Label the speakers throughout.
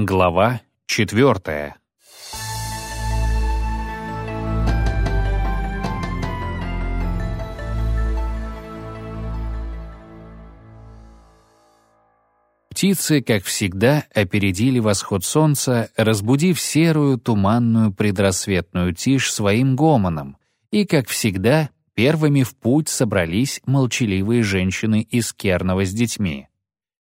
Speaker 1: Глава четвертая. Птицы, как всегда, опередили восход солнца, разбудив серую, туманную предрассветную тишь своим гомоном, и, как всегда, первыми в путь собрались молчаливые женщины из Кернова с детьми.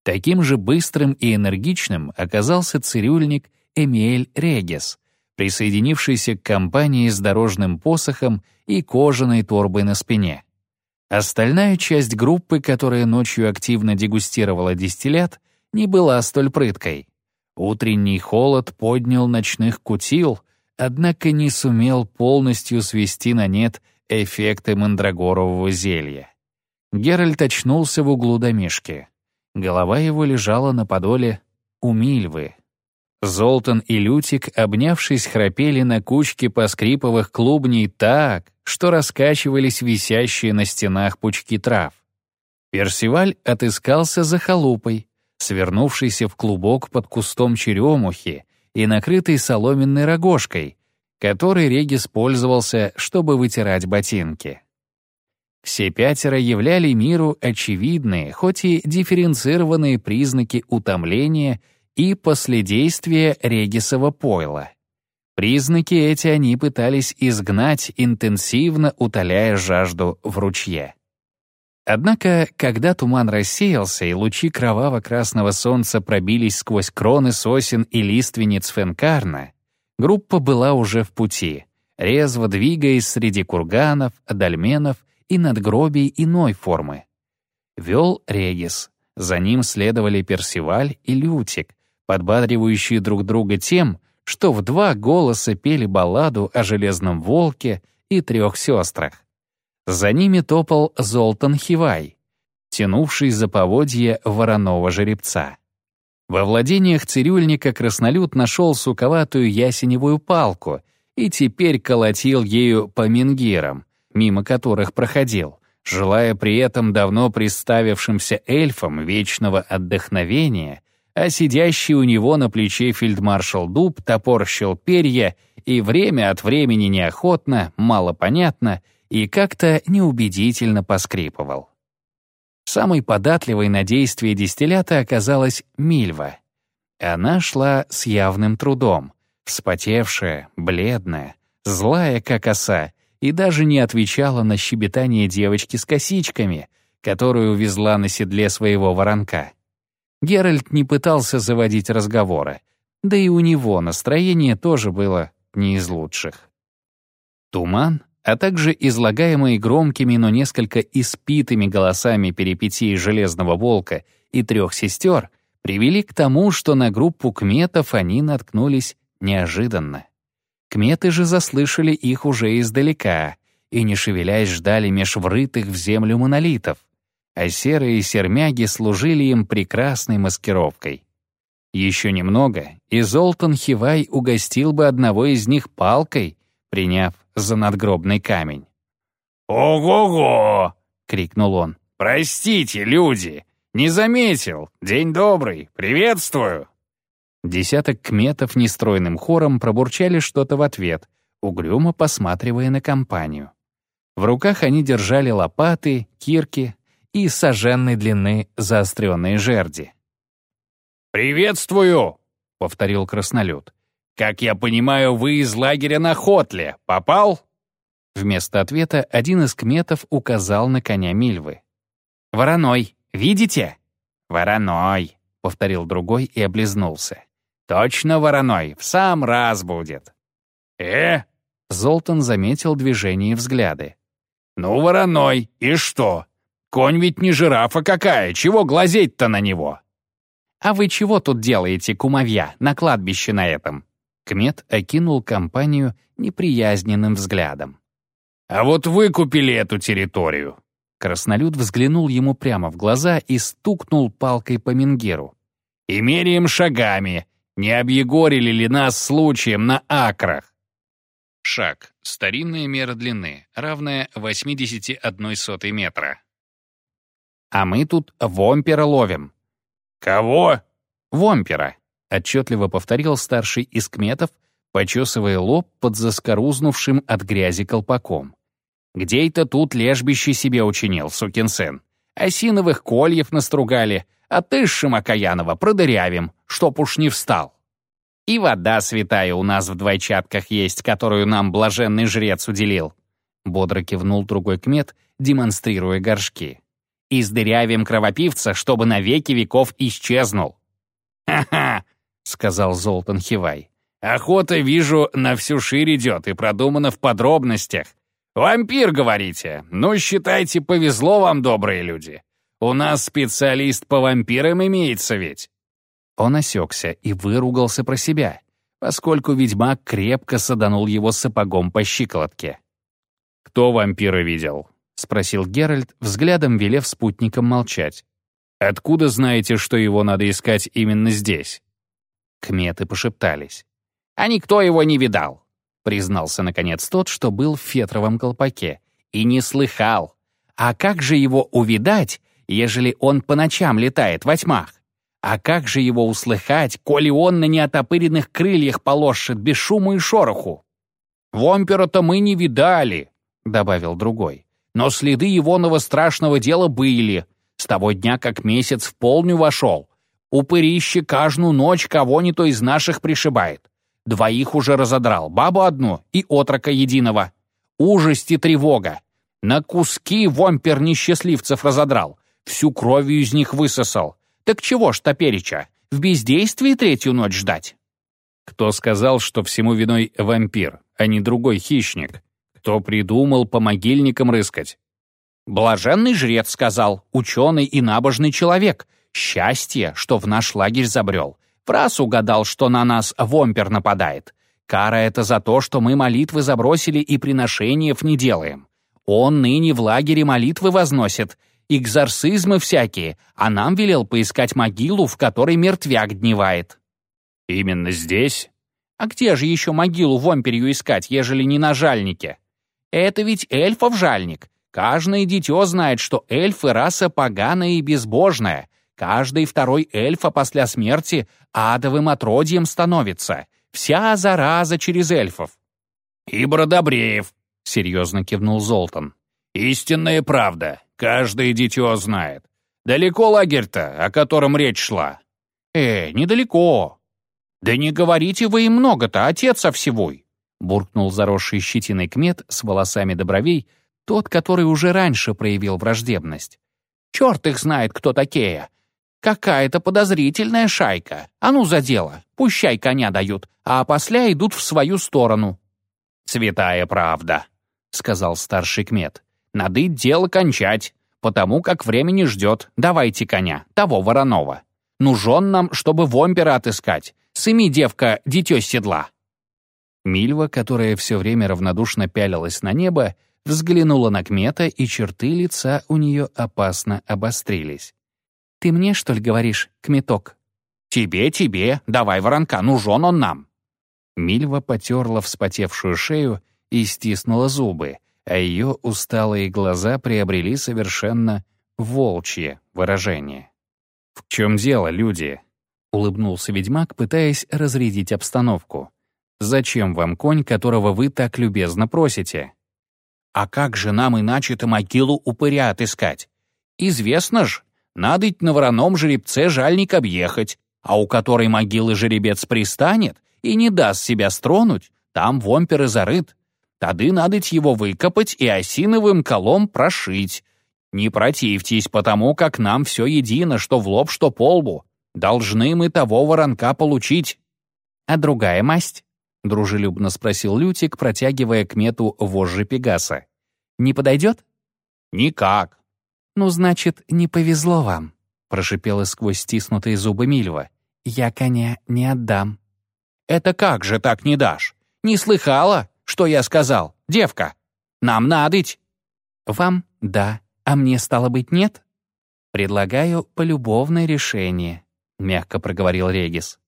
Speaker 1: Таким же быстрым и энергичным оказался цирюльник Эмиэль Регес, присоединившийся к компании с дорожным посохом и кожаной торбой на спине. Остальная часть группы, которая ночью активно дегустировала дистиллят, не была столь прыткой. Утренний холод поднял ночных кутил, однако не сумел полностью свести на нет эффекты мандрагорового зелья. Геральт очнулся в углу домишки. Голова его лежала на подоле у Мильвы. Золтан и Лютик, обнявшись, храпели на кучке поскриповых клубней так, что раскачивались висящие на стенах пучки трав. Персиваль отыскался за халупой, свернувшийся в клубок под кустом черемухи и накрытый соломенной рогожкой, которой Регис пользовался, чтобы вытирать ботинки. Все пятеро являли миру очевидные, хоть и дифференцированные признаки утомления и последействия регисова пойла. Признаки эти они пытались изгнать, интенсивно утоляя жажду в ручье. Однако, когда туман рассеялся и лучи кроваво-красного солнца пробились сквозь кроны сосен и лиственниц Фенкарна, группа была уже в пути, резво двигаясь среди курганов, дольменов и надгробий иной формы. Вел Регис, за ним следовали Персиваль и Лютик, подбадривающие друг друга тем, что в два голоса пели балладу о Железном Волке и трех сестрах. За ними топал Золтан Хивай, тянувший за поводье вороного жеребца. Во владениях цирюльника краснолюд нашел суковатую ясеневую палку и теперь колотил ею по мингирам, мимо которых проходил, желая при этом давно представившимся эльфам вечного отдохновения, а сидящий у него на плече фельдмаршал Дуб топорщил перья и время от времени неохотно, малопонятно и как-то неубедительно поскрипывал. Самой податливой на действие дистиллята оказалась Мильва. Она шла с явным трудом, вспотевшая, бледная, злая, как оса, и даже не отвечала на щебетание девочки с косичками, которую везла на седле своего воронка. Геральт не пытался заводить разговоры, да и у него настроение тоже было не из лучших. Туман, а также излагаемые громкими, но несколько испитыми голосами перипетии Железного Волка и трех сестер, привели к тому, что на группу кметов они наткнулись неожиданно. Кметы же заслышали их уже издалека и, не шевелясь, ждали меж врытых в землю монолитов, а серые сермяги служили им прекрасной маскировкой. Еще немного, и Золтан Хивай угостил бы одного из них палкой, приняв за надгробный камень.
Speaker 2: «Ого-го!» — крикнул он.
Speaker 1: «Простите, люди! Не заметил! День добрый! Приветствую!» Десяток кметов нестройным хором пробурчали что-то в ответ, угрюмо посматривая на компанию. В руках они держали лопаты, кирки и соженной длины заостренные жерди.
Speaker 2: «Приветствую!» — повторил краснолюд. «Как я понимаю, вы из лагеря на Хотле. Попал?»
Speaker 1: Вместо ответа один из кметов указал на коня Мильвы. «Вороной, видите?» «Вороной», — повторил другой и облизнулся. Точно вороной, в сам раз будет.
Speaker 2: Э?
Speaker 1: Золтан заметил движение и взгляды.
Speaker 2: Ну, вороной, и что? Конь ведь не жирафа какая, чего глазеть-то на него?
Speaker 1: А вы чего тут делаете, кумовья, на кладбище на этом? Кмет окинул компанию неприязненным взглядом.
Speaker 2: «А вот вы купили эту территорию!»
Speaker 1: Краснолюд взглянул ему прямо в глаза и стукнул палкой по менгиру.
Speaker 2: «И меряем шагами, не объегорили ли нас случаем на акрах?
Speaker 1: Шаг. Старинная мера длины, равная 81 сотой метра. А мы тут вомпера ловим.
Speaker 2: Кого?
Speaker 1: Вомпера. — отчетливо повторил старший из кметов, почесывая лоб под заскорузнувшим от грязи колпаком. «Где это тут лежбище себе учинил, сукин сын? Осиновых кольев настругали, а ты, Шимакаянова, продырявим, чтоб уж не встал. И вода святая у нас в двойчатках есть, которую нам блаженный жрец уделил». Бодро кивнул другой кмет, демонстрируя горшки. «Издырявим кровопивца, чтобы навеки веков исчезнул».
Speaker 2: «Ха-ха!» — сказал Золтан Хивай. «Охота, вижу, на всю ширь идет и продумана в подробностях. «Вампир, говорите? Ну, считайте, повезло вам, добрые люди. У нас специалист по вампирам имеется ведь».
Speaker 1: Он осекся и выругался про себя, поскольку ведьмак крепко саданул его сапогом по щиколотке.
Speaker 2: «Кто вампира видел?» — спросил Геральт, взглядом велев спутникам молчать. «Откуда знаете, что его надо искать именно здесь?»
Speaker 1: Кметы пошептались. «А никто его не видал признался наконец тот, что был в фетровом колпаке, и не слыхал. А как же его увидать, ежели он по ночам летает во тьмах? А как же его услыхать, коли он на неотопыренных крыльях полошит без шума и шороху? «Вомпера-то мы не видали», — добавил другой. «Но следы егоного страшного дела были. С того дня, как месяц в полню вошел. Упырище каждую ночь кого-ни то из наших пришибает. Двоих уже разодрал, бабу одну и отрока единого. Ужасть и тревога. На куски вомпер несчастливцев разодрал, всю кровью из них высосал. Так чего ж топереча, в бездействии третью ночь ждать?
Speaker 2: Кто сказал, что всему виной вампир, а не другой хищник? Кто придумал по могильникам рыскать?
Speaker 1: Блаженный жрец сказал, ученый и набожный человек. Счастье, что в наш лагерь забрел. Прас угадал, что на нас вомпер нападает. Кара это за то, что мы молитвы забросили и приношениев не делаем. Он ныне в лагере молитвы возносит, экзорцизмы всякие, а нам велел поискать могилу, в которой мертвяк дневает».
Speaker 2: «Именно здесь?»
Speaker 1: «А где же еще могилу вомперью искать, ежели не на жальнике? Это ведь эльфов жальник. Каждое дитё знает, что эльфы — раса поганая и безбожная, Каждый второй эльфа после смерти адовым отродьем становится. Вся зараза через эльфов.
Speaker 2: «И Бродобреев», — серьезно кивнул Золтан. «Истинная правда. Каждое дитё знает. Далеко лагерь-то, о котором речь шла?»
Speaker 1: «Э, недалеко». «Да не говорите вы им много-то, отец овсевой», — буркнул заросший щетиной кмет с волосами до бровей, тот, который уже раньше проявил враждебность. «Черт их знает, кто такие. Какая-то подозрительная шайка. А ну за дело. Пущай коня дают, а после идут в свою сторону».
Speaker 2: «Святая правда», — сказал старший кмет.
Speaker 1: «Надо дело кончать, потому как времени ждет. Давайте коня, того вороного. Нужен нам, чтобы вомпера отыскать. Сыми, девка, дитё седла». Мильва, которая все время равнодушно пялилась на небо, взглянула на Кмета, и черты лица у нее опасно обострились. «Ты мне, что ли, говоришь, кметок?»
Speaker 2: «Тебе, тебе, давай воронка, нужен он нам!»
Speaker 1: Мильва потерла вспотевшую шею и стиснула зубы, а ее усталые глаза приобрели совершенно волчье выражение.
Speaker 2: «В чем дело, люди?» — улыбнулся ведьмак, пытаясь разрядить обстановку. «Зачем вам конь, которого вы так любезно просите?»
Speaker 1: «А как же нам иначе-то могилу упыря отыскать? Известно ж, надо на вороном жеребце жальник объехать, а у которой могилы жеребец пристанет и не даст себя стронуть, там вомпер и зарыт. Тады надо его выкопать и осиновым колом прошить. Не противьтесь, потому как нам все едино, что в лоб, что по лбу. Должны мы того воронка получить. А другая масть? Дружелюбно спросил Лютик, протягивая к мету вожжи Пегаса. «Не подойдет?»
Speaker 2: «Никак.
Speaker 1: «Ну, значит, не повезло вам», — прошипела сквозь стиснутые зубы Мильва. «Я коня не отдам».
Speaker 2: «Это как же так не дашь? Не слыхала, что я сказал, девка? Нам надыть».
Speaker 1: «Вам — да, а мне, стало быть, нет?» «Предлагаю полюбовное решение», — мягко проговорил Регис.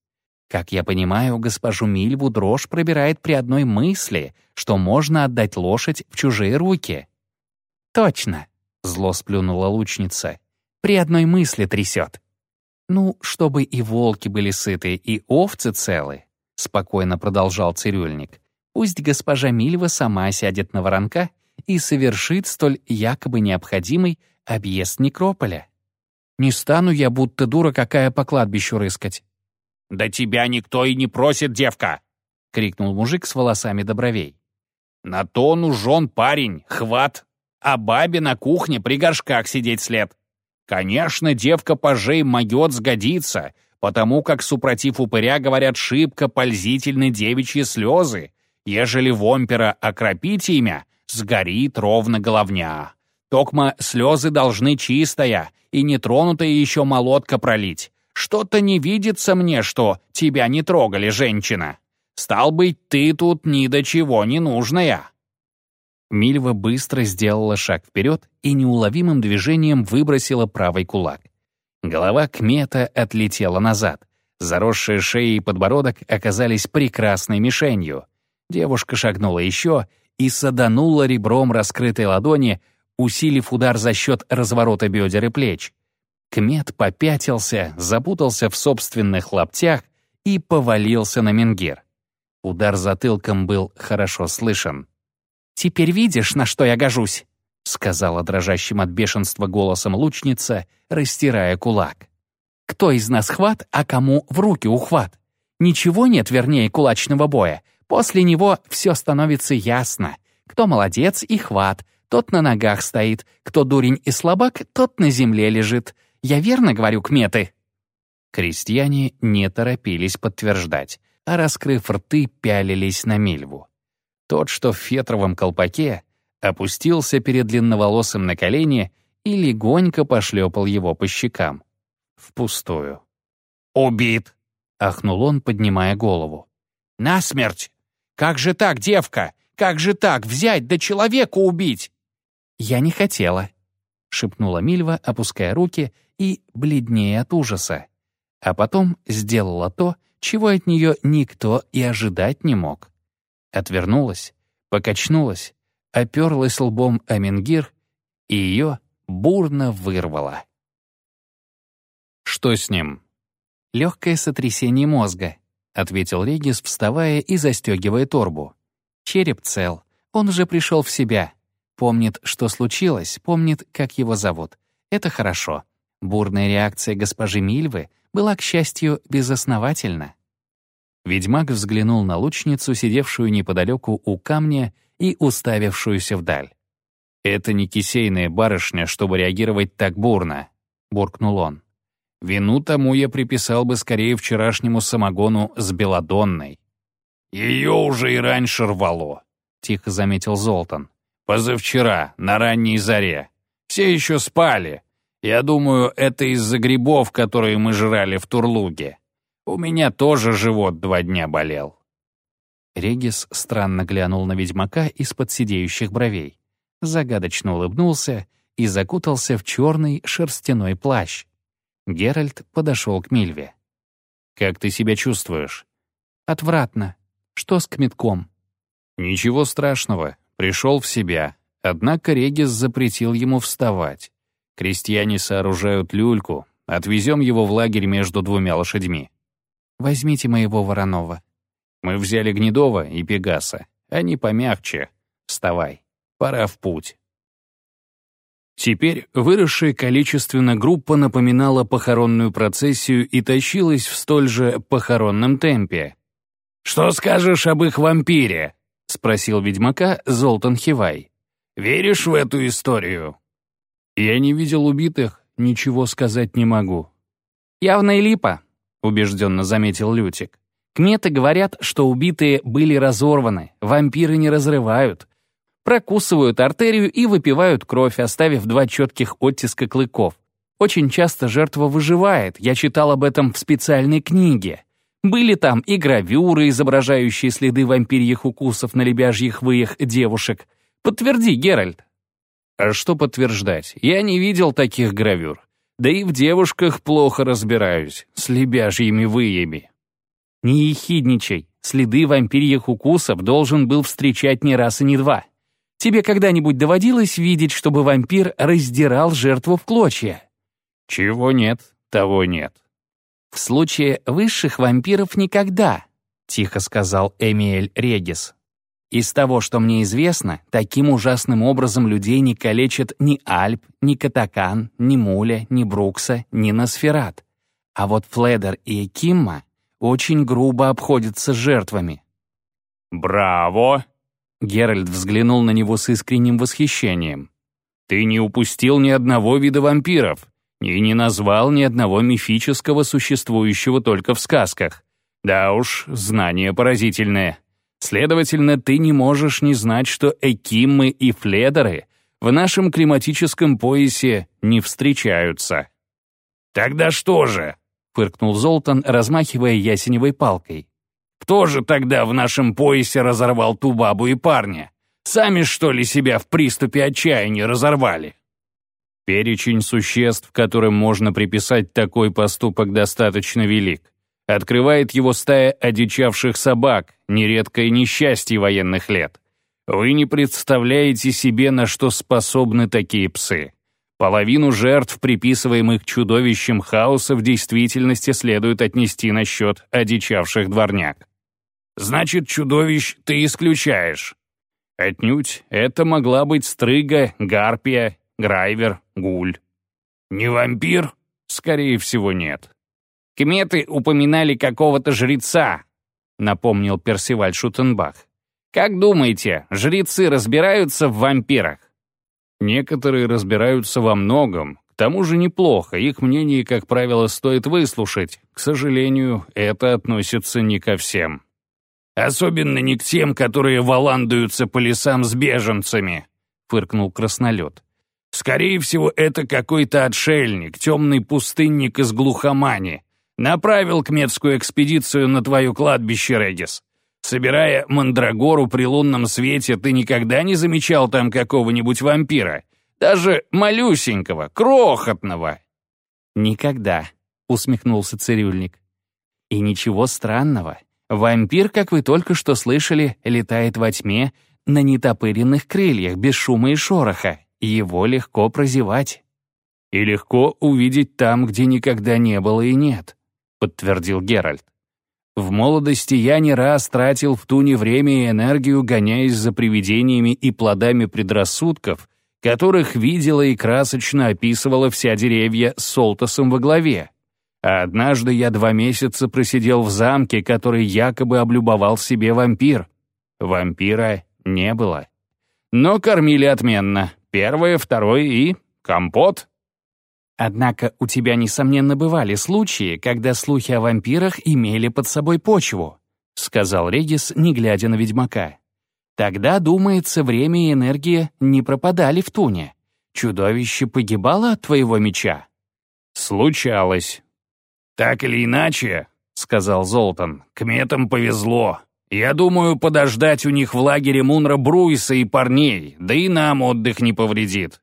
Speaker 1: «Как я понимаю, госпожу Мильву дрожь пробирает при одной мысли, что можно отдать лошадь в чужие руки». «Точно», — зло сплюнула лучница. «При одной мысли трясет». «Ну, чтобы и волки были сыты, и овцы целы», — спокойно продолжал цирюльник. «Пусть госпожа Мильва сама сядет на воронка и совершит столь якобы необходимый объезд некрополя. Не стану я, будто дура какая, по кладбищу рыскать».
Speaker 2: «Да тебя никто и не просит, девка!»
Speaker 1: — крикнул мужик с волосами до бровей.
Speaker 2: «На то нужен парень, хват, а бабе на кухне при горшках сидеть след. Конечно, девка пожей могет сгодиться, потому как, супротив упыря, говорят, шибко пользительны девичьи слезы. Ежели вомпера окропить имя, сгорит ровно головня. Токма слезы должны чистая и нетронутая еще молотка пролить. Что-то не видится мне, что тебя не трогали, женщина. Стал быть, ты тут ни до чего не нужная».
Speaker 1: Мильва быстро сделала шаг вперед и неуловимым движением выбросила правый кулак. Голова Кмета отлетела назад. Заросшие шеи и подбородок оказались прекрасной мишенью. Девушка шагнула еще и саданула ребром раскрытой ладони, усилив удар за счет разворота бедер и плеч. Кмет попятился, запутался в собственных лаптях и повалился на менгир. Удар затылком был хорошо слышен. «Теперь видишь, на что я гожусь?» — сказала дрожащим от бешенства голосом лучница, растирая кулак. «Кто из нас хват, а кому в руки ухват? Ничего нет вернее кулачного боя. После него все становится ясно. Кто молодец и хват, тот на ногах стоит, кто дурень и слабак, тот на земле лежит. Я верно говорю, кметы?» Крестьяне не торопились подтверждать а, раскрыв рты, пялились на Мильву. Тот, что в фетровом колпаке, опустился перед длинноволосым на колени и легонько пошлепал его по щекам. Впустую.
Speaker 2: «Убит!»
Speaker 1: — ахнул он, поднимая голову.
Speaker 2: «Насмерть! Как же так, девка? Как же так взять да человека убить?»
Speaker 1: «Я не хотела», — шепнула Мильва, опуская руки и бледнее от ужаса. А потом сделала то, чего от нее никто и ожидать не мог. Отвернулась, покачнулась, оперлась лбом о менгир, и ее бурно вырвало. «Что с ним?» «Легкое сотрясение мозга», — ответил Регис, вставая и застегивая торбу. «Череп цел. Он уже пришел в себя. Помнит, что случилось, помнит, как его зовут. Это хорошо. Бурная реакция госпожи Мильвы была, к счастью, безосновательна. Ведьмак взглянул на лучницу, сидевшую неподалеку у камня и уставившуюся вдаль. «Это не кисейная барышня, чтобы реагировать так бурно», — буркнул он. «Вину тому я приписал бы скорее вчерашнему самогону с белодонной».
Speaker 2: «Ее уже и раньше рвало», — тихо заметил Золтан. «Позавчера, на ранней заре. Все еще спали. Я думаю, это из-за грибов, которые мы жрали в Турлуге. У меня тоже живот два дня болел».
Speaker 1: Регис странно глянул на ведьмака из-под сидеющих бровей, загадочно улыбнулся и закутался в черный шерстяной плащ. Геральт подошел к Мильве. «Как ты себя чувствуешь?» «Отвратно. Что с кметком?» «Ничего страшного. Пришел в себя. Однако Регис запретил ему вставать. Крестьяне сооружают люльку. Отвезем его в лагерь между двумя лошадьми. Возьмите моего Воронова. Мы взяли Гнедова и Пегаса. Они помягче. Вставай. Пора в путь. Теперь выросшая количественно группа напоминала похоронную процессию и тащилась в столь же похоронном темпе.
Speaker 2: «Что скажешь об их вампире?»
Speaker 1: — спросил ведьмака Золтан Хивай.
Speaker 2: «Веришь в эту историю?»
Speaker 1: Я не видел убитых, ничего сказать не могу. Явная липа, убежденно заметил Лютик. Кметы говорят, что убитые были разорваны, вампиры не разрывают. Прокусывают артерию и выпивают кровь, оставив два четких оттиска клыков. Очень часто жертва выживает, я читал об этом в специальной книге. Были там и гравюры, изображающие следы вампирьих укусов на лебяжьих выях девушек. Подтверди, Геральт. А что подтверждать? Я не видел таких гравюр. Да и в девушках плохо разбираюсь, с лебяжьими выями. Не ехидничай. Следы вампирьих укусов должен был встречать не раз и не два. Тебе когда-нибудь доводилось видеть, чтобы вампир раздирал жертву в клочья? Чего нет, того нет. «В случае высших вампиров никогда», — тихо сказал Эмиэль Регис. «Из того, что мне известно, таким ужасным образом людей не калечат ни Альп, ни Катакан, ни Муля, ни Брукса, ни Носферат. А вот Фледер и Экимма очень грубо обходятся с жертвами».
Speaker 2: «Браво!»
Speaker 1: Геральт взглянул на него с искренним восхищением.
Speaker 2: «Ты не упустил ни одного вида вампиров и не назвал ни одного мифического, существующего только в сказках. Да уж, знание поразительное. Следовательно, ты не можешь не знать, что экиммы и фледеры в нашем климатическом поясе не встречаются». «Тогда что же?» — фыркнул Золтан, размахивая ясеневой палкой. «Кто же тогда в нашем поясе разорвал ту бабу и парня? Сами, что ли, себя в приступе отчаяния разорвали?»
Speaker 1: Перечень существ, которым можно приписать такой поступок, достаточно велик. Открывает его стая одичавших собак, нередкое несчастье военных лет. Вы не представляете себе, на что способны такие псы. Половину жертв, приписываемых чудовищем хаоса, в действительности следует отнести на счет одичавших дворняк.
Speaker 2: Значит, чудовищ ты исключаешь.
Speaker 1: Отнюдь, это могла быть стрыга, гарпия, грайвер, гуль.
Speaker 2: Не вампир?
Speaker 1: Скорее всего, нет.
Speaker 2: Кметы упоминали какого-то жреца, напомнил Персиваль Шутенбах. Как думаете, жрецы разбираются в вампирах?
Speaker 1: Некоторые разбираются во многом, к тому же неплохо, их мнение, как правило, стоит выслушать. К сожалению, это относится не ко всем.
Speaker 2: Особенно не к тем, которые валандуются по лесам с беженцами, фыркнул краснолет. Скорее всего, это какой-то отшельник, темный пустынник из глухомани. Направил кметскую экспедицию на твое кладбище, Регис. Собирая мандрагору при лунном свете, ты никогда не замечал там какого-нибудь вампира? Даже малюсенького, крохотного?»
Speaker 1: «Никогда», — усмехнулся цирюльник. «И ничего странного. Вампир, как вы только что слышали, летает во тьме на нетопыренных крыльях, без шума и шороха. Его легко прозевать. И легко увидеть там, где никогда не было и нет», — подтвердил Геральт. В молодости я не раз тратил в туне время и энергию, гоняясь за привидениями и плодами предрассудков, которых видела и красочно описывала вся деревья с Солтосом во главе. А однажды я два месяца просидел в замке, который якобы облюбовал себе вампир. Вампира не было. Но кормили отменно. Первое, второе и компот. Однако у тебя, несомненно, бывали случаи, когда слухи о вампирах имели под собой почву, сказал Регис, не глядя на ведьмака. Тогда, думается, время и энергия не пропадали в туне. Чудовище погибало от твоего меча?
Speaker 2: Случалось. Так или иначе, сказал Золтан, кметам повезло. Я думаю, подождать у них в лагере Мунра Бруиса и парней, да и нам отдых не повредит.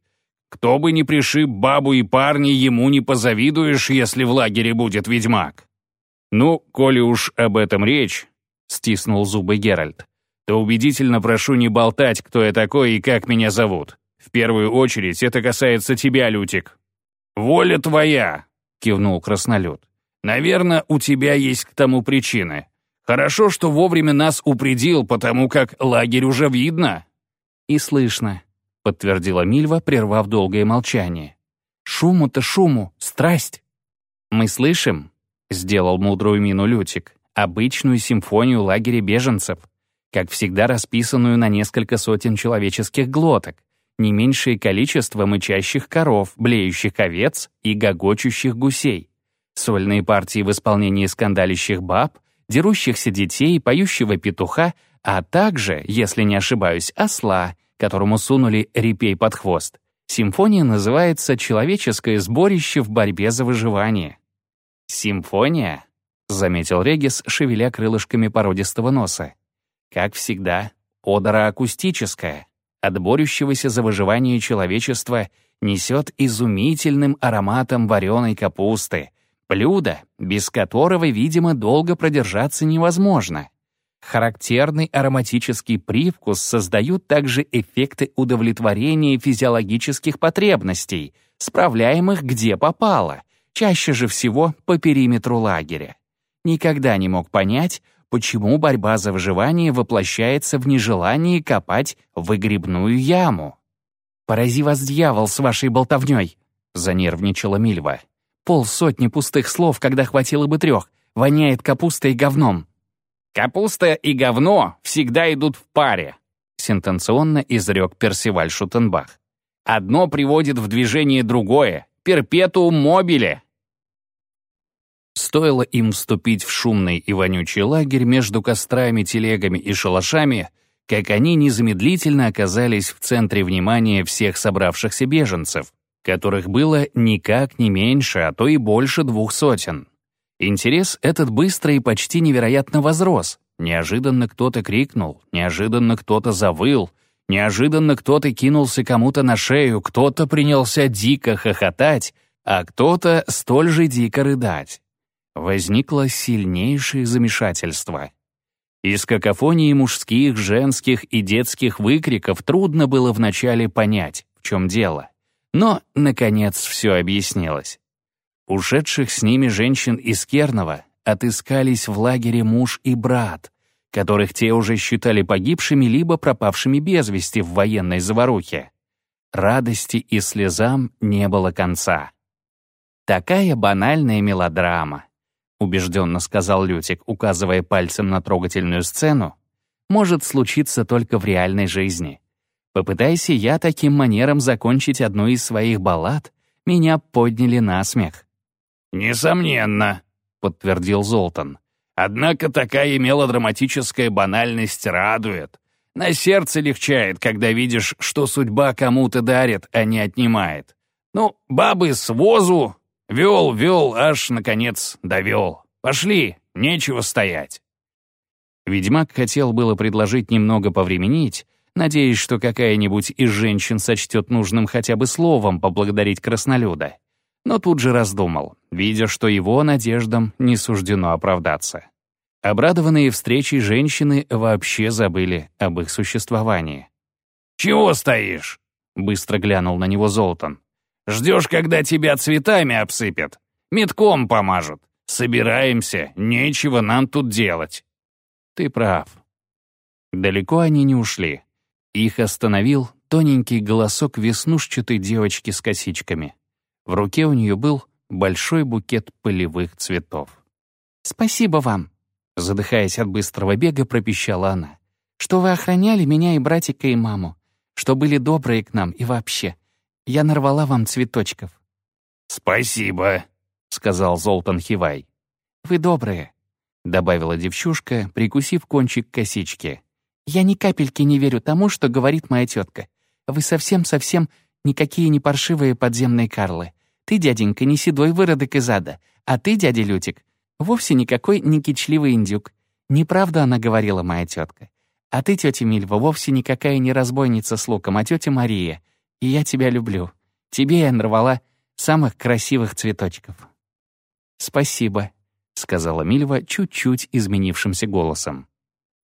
Speaker 2: Кто бы ни пришиб бабу и парни, ему не позавидуешь, если в лагере будет ведьмак.
Speaker 1: Ну, коли уж об этом речь, — стиснул зубы Геральт, то убедительно прошу не болтать, кто я такой и как меня зовут. В первую очередь это касается тебя, Лютик.
Speaker 2: «Воля твоя!» — кивнул краснолюд. «Наверное, у тебя есть к тому причины. Хорошо, что вовремя нас упредил, потому как лагерь уже видно».
Speaker 1: «И слышно», подтвердила Мильва, прервав долгое молчание. «Шуму-то шуму, страсть!» «Мы слышим», — сделал мудрую мину Лютик, «обычную симфонию лагеря беженцев, как всегда расписанную на несколько сотен человеческих глоток, не меньшее количество мычащих коров, блеющих овец и гогочущих гусей, сольные партии в исполнении скандалящих баб, дерущихся детей, поющего петуха, а также, если не ошибаюсь, осла, которому сунули репей под хвост. Симфония называется «Человеческое сборище в борьбе за выживание». «Симфония?» — заметил Регис, шевеля крылышками породистого носа. «Как всегда, одора акустическая, от борющегося за выживание человечества несет изумительным ароматом вареной капусты, блюдо, без которого, видимо, долго продержаться невозможно. Характерный ароматический привкус создают также эффекты удовлетворения физиологических потребностей, справляемых где попало, чаще же всего по периметру лагеря. Никогда не мог понять, почему борьба за выживание воплощается в нежелании копать выгребную яму. «Порази вас дьявол с вашей болтовней!» — занервничала Мильва. «Полсотни пустых слов, когда хватило бы трех, воняет капустой и говном».
Speaker 2: «Капуста и говно всегда идут в паре», — сентенционно изрек Персиваль Шутенбах. «Одно приводит в движение другое. Перпетуум мобиле».
Speaker 1: Стоило им вступить в шумный и вонючий лагерь между кострами, телегами и шалашами, как они незамедлительно оказались в центре внимания всех собравшихся беженцев, которых было никак не меньше, а то и больше двух сотен. Интерес этот быстро и почти невероятно возрос. Неожиданно кто-то крикнул, неожиданно кто-то завыл, неожиданно кто-то кинулся кому-то на шею, кто-то принялся дико хохотать, а кто-то столь же дико рыдать. Возникло сильнейшее замешательство. Из какофонии мужских, женских и детских выкриков трудно было вначале понять, в чем дело. Но, наконец, все объяснилось. Ушедших с ними женщин из Кернова отыскались в лагере муж и брат, которых те уже считали погибшими либо пропавшими без вести в военной заварухе. Радости и слезам не было конца. Такая банальная мелодрама, убежденно сказал Лютик, указывая пальцем на трогательную сцену, может случиться только в реальной жизни. Попытайся я таким манером закончить одну из своих баллад, меня подняли на смех.
Speaker 2: «Несомненно», — подтвердил Золтан. «Однако такая мелодраматическая банальность радует. На сердце легчает, когда видишь, что судьба кому-то дарит, а не отнимает. Ну, бабы с возу, вел, вел, аж, наконец, довел. Пошли, нечего стоять».
Speaker 1: Ведьмак хотел было предложить немного повременить, надеясь, что какая-нибудь из женщин сочтет нужным хотя бы словом поблагодарить краснолюда но тут же раздумал, видя, что его надеждам не суждено оправдаться. Обрадованные встречей женщины вообще забыли об их существовании.
Speaker 2: «Чего стоишь?» — быстро глянул на него Золтан. «Ждешь, когда тебя цветами обсыпят? Метком помажут. Собираемся, нечего нам тут делать».
Speaker 1: «Ты прав». Далеко они не ушли. Их остановил тоненький голосок веснушчатой девочки с косичками. В руке у нее был большой букет полевых цветов. «Спасибо вам», — задыхаясь от быстрого бега, пропищала она, «что вы охраняли меня и братика, и маму, что были добрые к нам и вообще. Я нарвала вам цветочков».
Speaker 2: «Спасибо», — сказал Золтан Хивай.
Speaker 1: «Вы добрые», — добавила девчушка, прикусив кончик косички. «Я ни капельки не верю тому, что говорит моя тетка. Вы совсем-совсем никакие не паршивые подземные карлы. Ты, дяденька, не седой выродок из ада, а ты, дядя Лютик, вовсе никакой не кичливый индюк. Неправда она говорила, моя тетка. А ты, тетя Мильва, вовсе никакая не разбойница с луком, а тетя Мария. И я тебя люблю. Тебе я нарвала самых красивых цветочков». «Спасибо», — сказала Мильва чуть-чуть изменившимся голосом.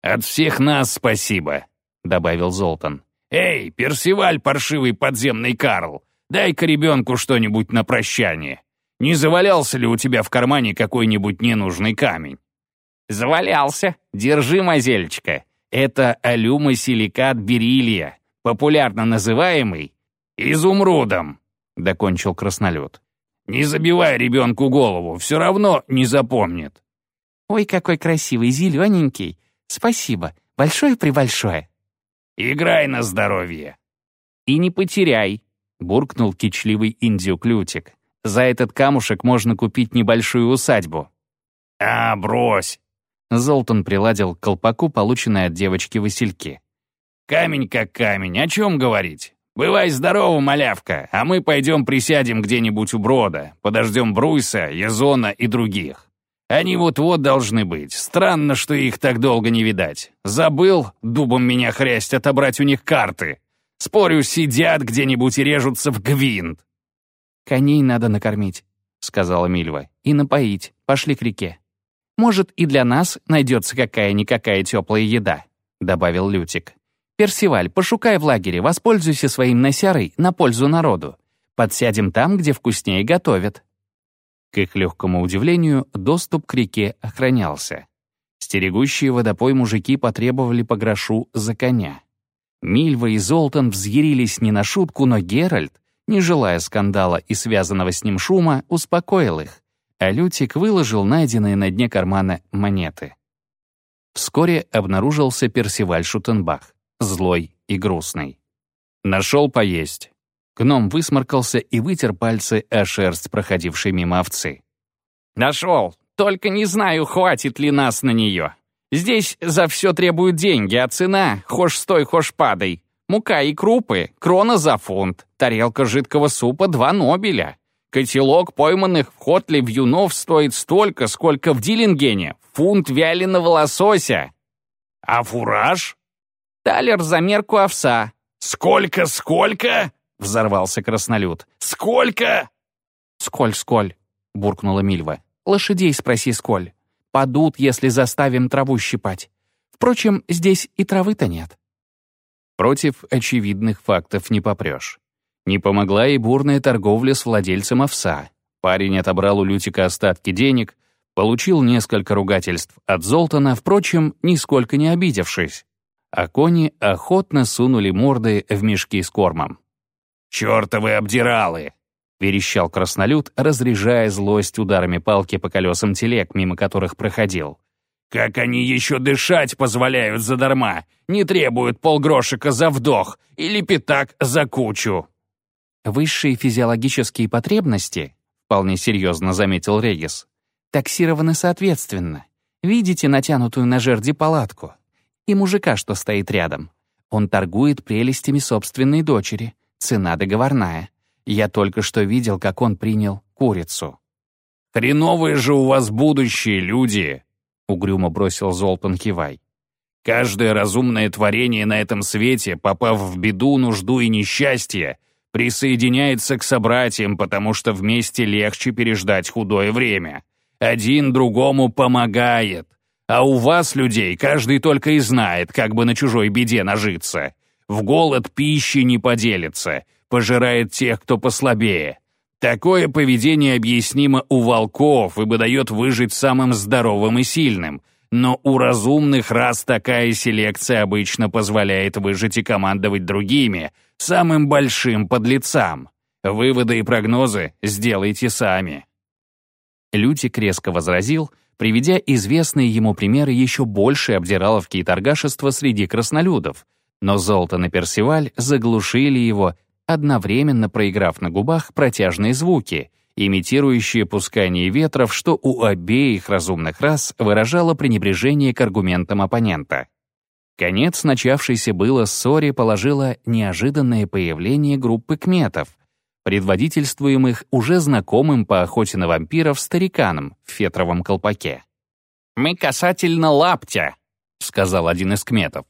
Speaker 2: «От всех нас спасибо», — добавил Золтан. «Эй, Персиваль, паршивый подземный Карл, Дай-ка ребенку что-нибудь на прощание. Не завалялся ли у тебя в кармане какой-нибудь ненужный камень?»
Speaker 1: «Завалялся. Держи, мазельчика. Это алюмосиликат бериллия, популярно называемый
Speaker 2: изумрудом», —
Speaker 1: докончил краснолет.
Speaker 2: «Не забивай ребенку голову, все равно не запомнит».
Speaker 1: «Ой, какой красивый, зелененький. Спасибо. Большое-пребольшое».
Speaker 2: «Играй на здоровье».
Speaker 1: «И не потеряй», буркнул кичливый индюк Лютик. «За этот камушек можно купить небольшую усадьбу».
Speaker 2: «А, брось!»
Speaker 1: Золтан приладил к колпаку, полученной от девочки Васильки.
Speaker 2: «Камень как камень, о чем говорить? Бывай здорова, малявка, а мы пойдем присядем где-нибудь у брода, подождем Бруйса, Язона и других. Они вот-вот должны быть. Странно, что их так долго не видать. Забыл, дубом меня хрясть, отобрать у них карты. Спорю, сидят где-нибудь и режутся в гвинт».
Speaker 1: «Коней надо накормить», — сказала Мильва, — «и напоить. Пошли к реке». «Может, и для нас найдется какая-никакая теплая еда», — добавил Лютик. «Персиваль, пошукай в лагере, воспользуйся своим носярой на пользу народу. Подсядем там, где вкуснее готовят». К их легкому удивлению, доступ к реке охранялся. Стерегущие водопой мужики потребовали по грошу за коня. Мильва и Золтан взъярились не на шутку, но Геральт, не желая скандала и связанного с ним шума, успокоил их, а Лютик выложил найденные на дне кармана монеты. Вскоре обнаружился Персиваль Шутенбах, злой и грустный. Нашел поесть. Гном высморкался и вытер пальцы о шерсть, проходившей мимо овцы.
Speaker 2: «Нашел. Только не знаю, хватит ли нас на нее. Здесь за все требуют деньги, а цена — хошь стой, хошь падай. Мука и крупы — крона за фунт, тарелка жидкого супа — два нобеля. Котелок пойманных в хотле вьюнов стоит столько, сколько в Диллингене — фунт вяленого лосося.
Speaker 3: А фураж?
Speaker 2: Талер за мерку овса.
Speaker 3: «Сколько, сколько?»
Speaker 2: — взорвался краснолюд.
Speaker 3: «Сколько?»
Speaker 1: «Сколь-сколь», — буркнула Мильва. «Лошадей спроси, сколь. Падут, если заставим траву щипать. Впрочем, здесь и травы-то нет». Против очевидных фактов не попрешь. Не помогла и бурная торговля с владельцем овса. Парень отобрал у Лютика остатки денег, получил несколько ругательств от Золтана, впрочем, нисколько не обидевшись. А кони охотно сунули морды в мешки с кормом.
Speaker 3: «Чёртовы обдиралы!»
Speaker 1: — верещал краснолюд, разряжая злость ударами палки по колесам телег, мимо которых проходил.
Speaker 3: «Как они еще дышать позволяют задарма, не требуют полгрошика за вдох или пятак за кучу!»
Speaker 1: Высшие физиологические потребности, вполне серьезно заметил Регис, таксированы соответственно. Видите натянутую на жерди палатку? И мужика, что стоит рядом. Он торгует прелестями собственной дочери. Цена договорная. Я только что видел, как он принял курицу.
Speaker 3: «Хреновые же у вас будущее, люди!» — угрюмо бросил Золтан Кивай. «Каждое разумное творение на этом свете, попав в беду, нужду и несчастье, присоединяется к собратьям, потому что вместе легче переждать худое время. Один другому помогает. А у вас, людей, каждый только и знает, как бы на чужой беде нажиться. В голод пищи не поделится, пожирает тех, кто послабее. Такое поведение объяснимо у волков и бы дает выжить самым здоровым и сильным — но у разумных рас такая селекция обычно позволяет выжить и командовать другими, самым большим подлецам. Выводы и прогнозы сделайте сами.
Speaker 1: Лютик резко возразил, приведя известные ему примеры еще больше обдираловки и торгашества среди краснолюдов, но Золтан и Персиваль заглушили его, одновременно проиграв на губах протяжные звуки — имитирующие пускание ветров, что у обеих разумных рас выражало пренебрежение к аргументам оппонента. Конец начавшейся было ссоре положило неожиданное появление группы кметов, предводительствуемых уже знакомым по охоте на вампиров стариканом в фетровом колпаке.
Speaker 2: «Мы касательно лаптя», — сказал один из кметов.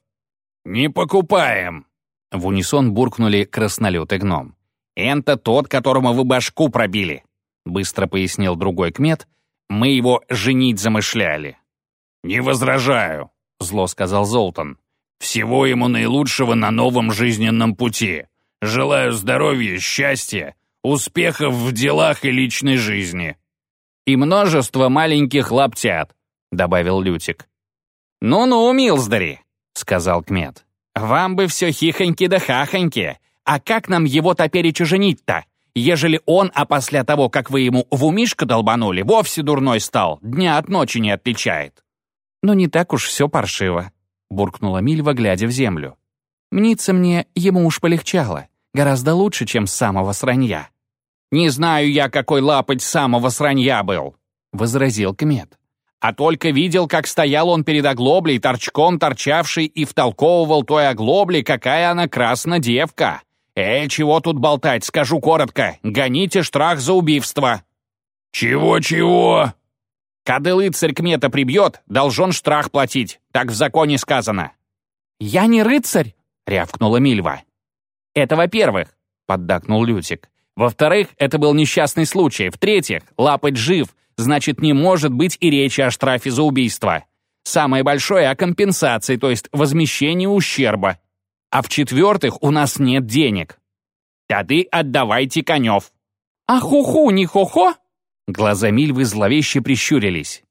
Speaker 3: «Не покупаем!»
Speaker 1: В унисон буркнули краснолет гном.
Speaker 2: «Это тот, которому вы башку пробили. — быстро пояснил другой кмет, — «мы его женить замышляли».
Speaker 3: «Не возражаю», — зло сказал Золтан. «Всего ему наилучшего на новом жизненном пути. Желаю здоровья, счастья, успехов в делах и личной жизни».
Speaker 2: «И множество маленьких лаптят», — добавил Лютик. «Ну-ну, Милздари», — сказал Кмет. «Вам бы все хихоньки да хахоньки. А как нам его топеречу женить-то? Ежели он, а после того, как вы ему в умишко долбанули, вовсе дурной стал, дня от ночи не отличает».
Speaker 1: «Но не так уж все паршиво», — буркнула Мильва, глядя в землю. «Мнится мне, ему уж полегчало. Гораздо лучше, чем самого сранья».
Speaker 2: «Не знаю я, какой лапоть самого сранья был», — возразил Кмет. «А только видел, как стоял он перед оглоблей, торчком торчавший, и втолковывал той оглоблей, какая она красна девка. «Эй, чего тут болтать, скажу коротко. Гоните штрах за убийство».
Speaker 3: «Чего-чего?»
Speaker 2: «Кады рыцарь кмета прибьет, должен штрах платить. Так в законе сказано».
Speaker 1: «Я не рыцарь!» — рявкнула Мильва.
Speaker 2: «Это во-первых», — поддакнул Лютик. «Во-вторых, это был несчастный случай. В-третьих, лапать жив, значит, не может быть и речи о штрафе за убийство. Самое большое — о компенсации, то есть возмещении ущерба а в-четвертых, у нас нет денег. Тады отдавайте конев».
Speaker 1: «А хуху не хохо?» Глаза Мильвы зловеще прищурились.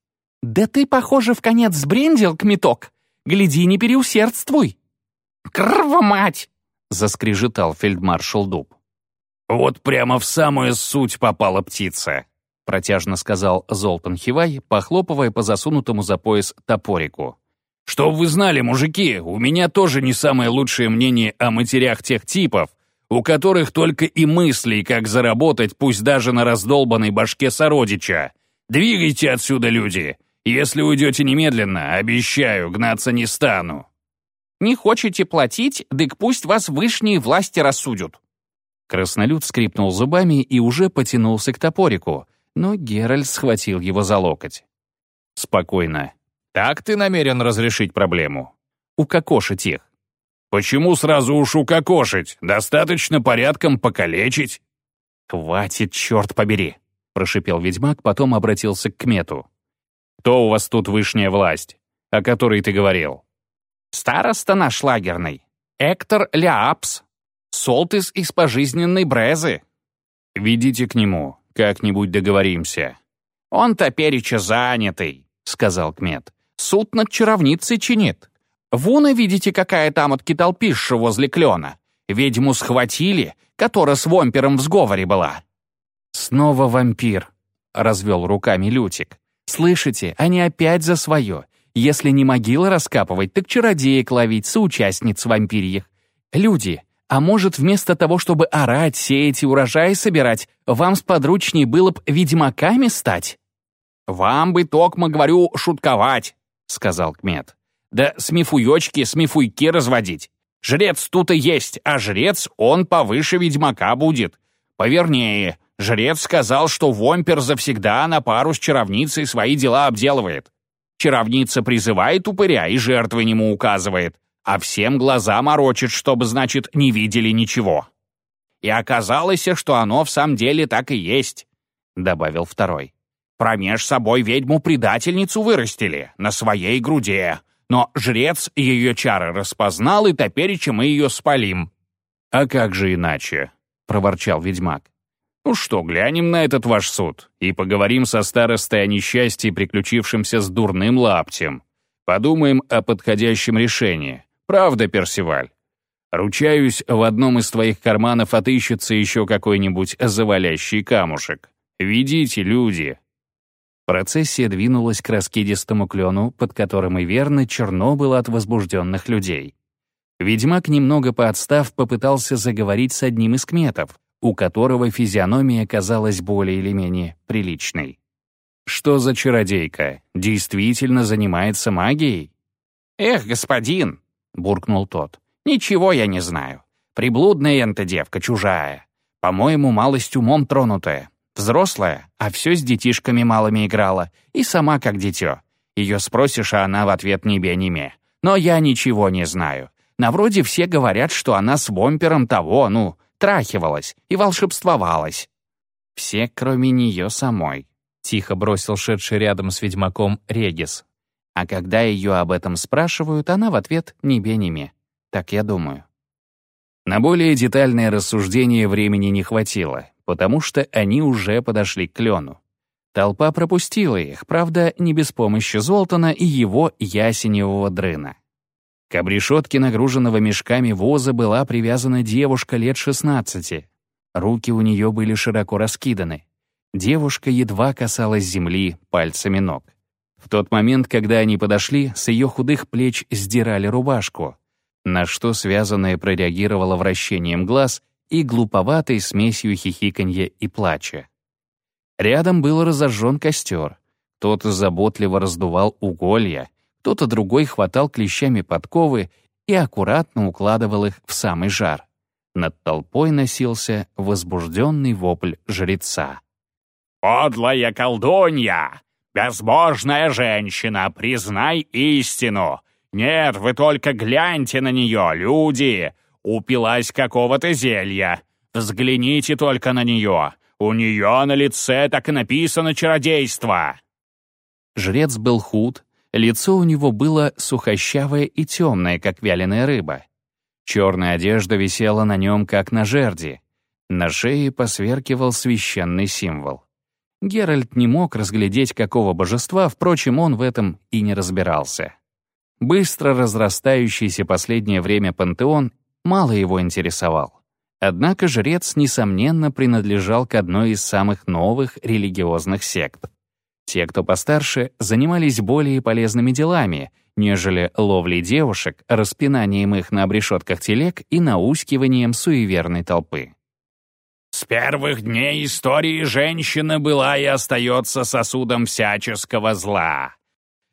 Speaker 4: «Да ты, похоже, в конец сбрендил, кметок. Гляди, не переусердствуй!» «Крва мать!» — заскрежетал фельдмаршал Дуб.
Speaker 3: «Вот прямо в самую суть попала птица», —
Speaker 1: протяжно сказал Золтан Хивай, похлопывая по засунутому за пояс топорику.
Speaker 3: «Чтоб вы знали, мужики, у меня тоже не самое лучшее мнение о матерях тех типов, у которых только и мысли, как заработать, пусть даже на раздолбанной башке сородича. Двигайте отсюда, люди. Если уйдете немедленно, обещаю, гнаться не стану».
Speaker 4: «Не хочете платить, дык пусть вас вышние власти рассудят».
Speaker 1: Краснолюд скрипнул зубами и уже потянулся к топорику, но Геральт схватил его за локоть. «Спокойно. Так ты намерен разрешить проблему? Укокошить их.
Speaker 3: «Почему сразу уж укокошить? Достаточно порядком покалечить».
Speaker 1: «Хватит, черт побери!» — прошипел ведьмак, потом обратился к Кмету. «Кто у вас тут вышняя власть, о которой ты говорил?»
Speaker 4: «Староста наш лагерный. Эктор Ляапс. Солтис из пожизненной Брезы».
Speaker 1: «Ведите к нему, как-нибудь договоримся».
Speaker 4: «Он-то переча занятый», — сказал Кмет. «Суд над чаровницей чинит». Вон и видите, какая там от киталпишша возле клена. Ведьму схватили, которая с вампиром в сговоре была».
Speaker 1: «Снова вампир», — развел руками Лютик. «Слышите, они опять за свое. Если не могилы раскапывать, так чародеек ловить, соучастниц вампирьих. Люди, а может, вместо того, чтобы орать, сеять и урожай собирать, вам сподручней было б ведьмаками стать?»
Speaker 4: «Вам бы, токмо, говорю, шутковать», — сказал Кмет. Да смифуёчки, смифуйки разводить. Жрец тут и есть, а жрец он повыше ведьмака будет. Повернее, жрец сказал, что вомпер завсегда на пару с чаровницей свои дела обделывает. Чаровница призывает упыря и жертвы нему указывает, а всем глаза морочит, чтобы, значит, не видели ничего. И оказалось, что оно в самом деле так и есть, — добавил второй. Промеж собой ведьму-предательницу вырастили, на своей груди, но жрец ее чары распознал, и топереча мы ее спалим».
Speaker 1: «А как же иначе?» — проворчал ведьмак.
Speaker 3: «Ну что, глянем на этот ваш суд и поговорим со старостой о несчастье, приключившемся с дурным лаптем. Подумаем о подходящем решении. Правда, Персиваль? Ручаюсь, в одном из твоих карманов отыщется еще какой-нибудь завалящий камушек. Ведите, люди,
Speaker 1: Процессия двинулась к раскидистому клену, под которым и верно черно было от возбужденных людей. Ведьмак, немного поотстав, попытался заговорить с одним из кметов, у которого физиономия казалась более или менее приличной. «Что за чародейка? Действительно занимается магией?»
Speaker 4: «Эх, господин!» — буркнул тот. «Ничего я не знаю. Приблудная энта девка, чужая. По-моему, малость умом тронутая. Взрослая, а все с детишками малыми играла, и сама как дитё. Ее спросишь, а она в ответ не бе, не ме. Но я ничего не знаю. На вроде все говорят, что она с бомпером того, ну, трахивалась и волшебствовалась.
Speaker 1: Все, кроме нее самой. Тихо бросил шедший рядом с ведьмаком Регис. А когда ее об этом спрашивают, она в ответ «не бе, не ме». Так я думаю. На более детальное рассуждение времени не хватило, потому что они уже подошли к клену. Толпа пропустила их, правда, не без помощи Золтана и его ясеневого дрына. К обрешетке нагруженного мешками воза была привязана девушка лет 16. Руки у нее были широко раскиданы. Девушка едва касалась земли пальцами ног. В тот момент, когда они подошли, с ее худых плеч сдирали рубашку, на что связанная прореагировала вращением глаз и глуповатой смесью хихиканья и плача. Рядом был разожжен костер. Кто-то заботливо раздувал уголья, кто-то другой хватал клещами подковы и аккуратно укладывал их в самый жар. Над толпой носился возбужденный вопль жреца.
Speaker 2: «Подлая колдунья! Безбожная женщина! Признай истину! Нет, вы только гляньте на нее, люди! Упилась какого-то зелья. Взгляните только на нее. У нее на лице так и написано чародейство».
Speaker 1: Жрец был худ, лицо у него было сухощавое и темное, как вяленая рыба. Черная одежда висела на нем, как на жерди. На шее посверкивал священный символ. Геральт не мог разглядеть какого божества, впрочем, он в этом и не разбирался. Быстро разрастающийся последнее время пантеон мало его интересовал. Однако жрец, несомненно, принадлежал к одной из самых новых религиозных сект. Те, кто постарше, занимались более полезными делами, нежели ловлей девушек, распинанием их на обрешетках телег и наускиванием суеверной толпы.
Speaker 2: «С первых дней истории женщина была и остается сосудом всяческого зла»,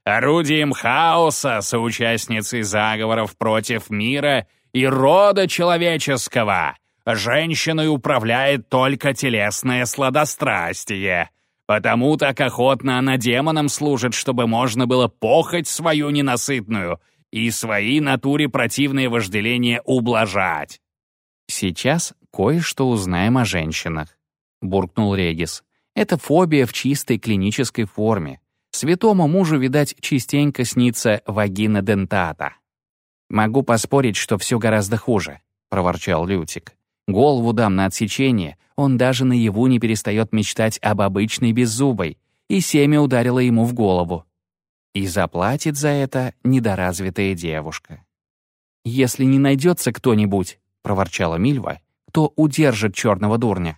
Speaker 2: орудием хаоса, соучастницей заговоров против мира и рода человеческого. Женщиной управляет только телесное сладострастие. Потому так охотно она демонам служит, чтобы можно было похоть свою ненасытную и свои натуре противные вожделения ублажать.
Speaker 1: «Сейчас кое-что узнаем о женщинах», — буркнул Регис. «Это фобия в чистой клинической форме. Святому мужу, видать, частенько снится вагина дентата. «Могу поспорить, что все гораздо хуже», — проворчал Лютик. «Голову дам на отсечение, он даже наяву не перестает мечтать об обычной беззубой, и семя ударило ему в голову. И заплатит за это недоразвитая девушка». «Если не найдется кто-нибудь», — проворчала Мильва, «кто удержит черного дурня?»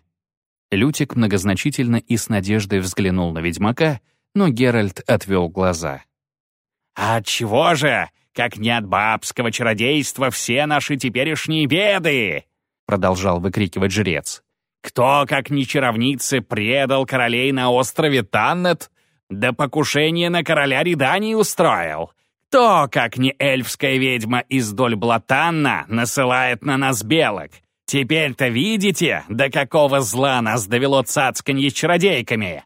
Speaker 1: Лютик многозначительно и с надеждой взглянул на ведьмака, но Геральт отвел глаза.
Speaker 2: «А чего же? Как не от бабского чародейства все наши теперешние беды!» продолжал выкрикивать жрец. «Кто, как не чаровницы, предал королей на острове Таннет, да покушение на короля Ридании устроил? Кто, как не эльфская ведьма из доль Блатанна, насылает на нас белок? Теперь-то видите, до какого зла нас довело цацканье чародейками?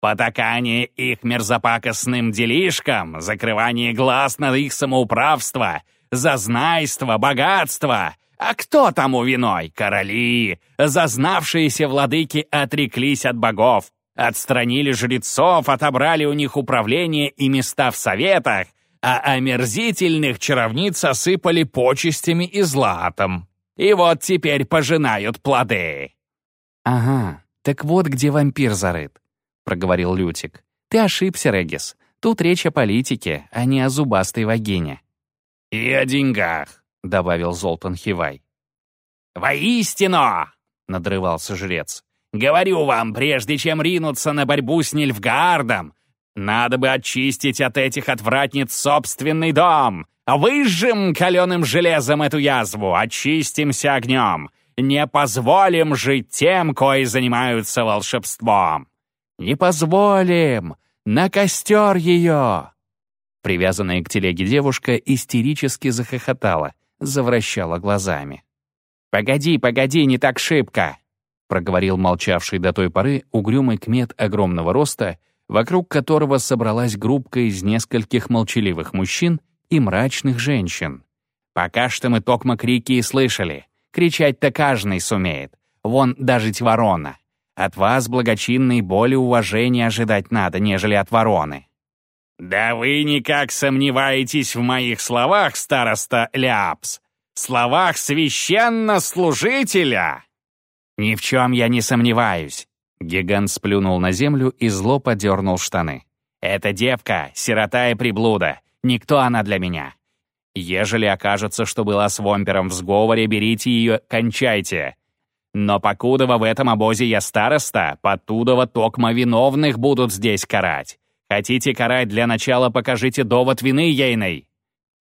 Speaker 2: Потакание их мерзопакостным делишкам, закрывание глаз на их самоуправство, зазнайство, богатство. А кто тому виной? Короли, зазнавшиеся владыки отреклись от богов, отстранили жрецов, отобрали у них управление и места в советах, а омерзительных чаровниц осыпали почестями и златом. И вот теперь пожинают плоды.
Speaker 1: Ага, так вот где вампир зарыт проговорил Лютик. «Ты ошибся, Регис. Тут речь о политике, а не о зубастой вагине».
Speaker 2: «И о деньгах», — добавил Золтан Хивай. «Воистину!» — надрывался жрец. «Говорю вам, прежде чем ринуться на борьбу с Нильфгаардом, надо бы очистить от этих отвратниц собственный дом. Выжжем каленым железом эту язву, очистимся огнем. Не позволим жить тем, кои занимаются волшебством. «Не позволим! На костер ее!» Привязанная к телеге девушка истерически захохотала, завращала глазами. «Погоди, погоди, не так шибко!» проговорил молчавший до той поры угрюмый кмет огромного роста, вокруг которого собралась группка из нескольких молчаливых мужчин и мрачных женщин. «Пока что мы токмо крики и слышали. Кричать-то каждый сумеет. Вон даже ворона. От вас благочинной боли уважения ожидать надо, нежели от вороны». «Да вы никак сомневаетесь в моих словах, староста Ляпс! Словах священнослужителя!»
Speaker 1: «Ни в чем я не сомневаюсь!» Гигант сплюнул на землю и зло подернул штаны. «Эта девка — сирота и приблуда. Никто она для меня. Ежели окажется, что была с Вомпером в сговоре, берите ее, кончайте. Но покудова в этом обозе я староста, потудова токма виновных будут здесь карать. Хотите карать для начала, покажите довод вины ейной».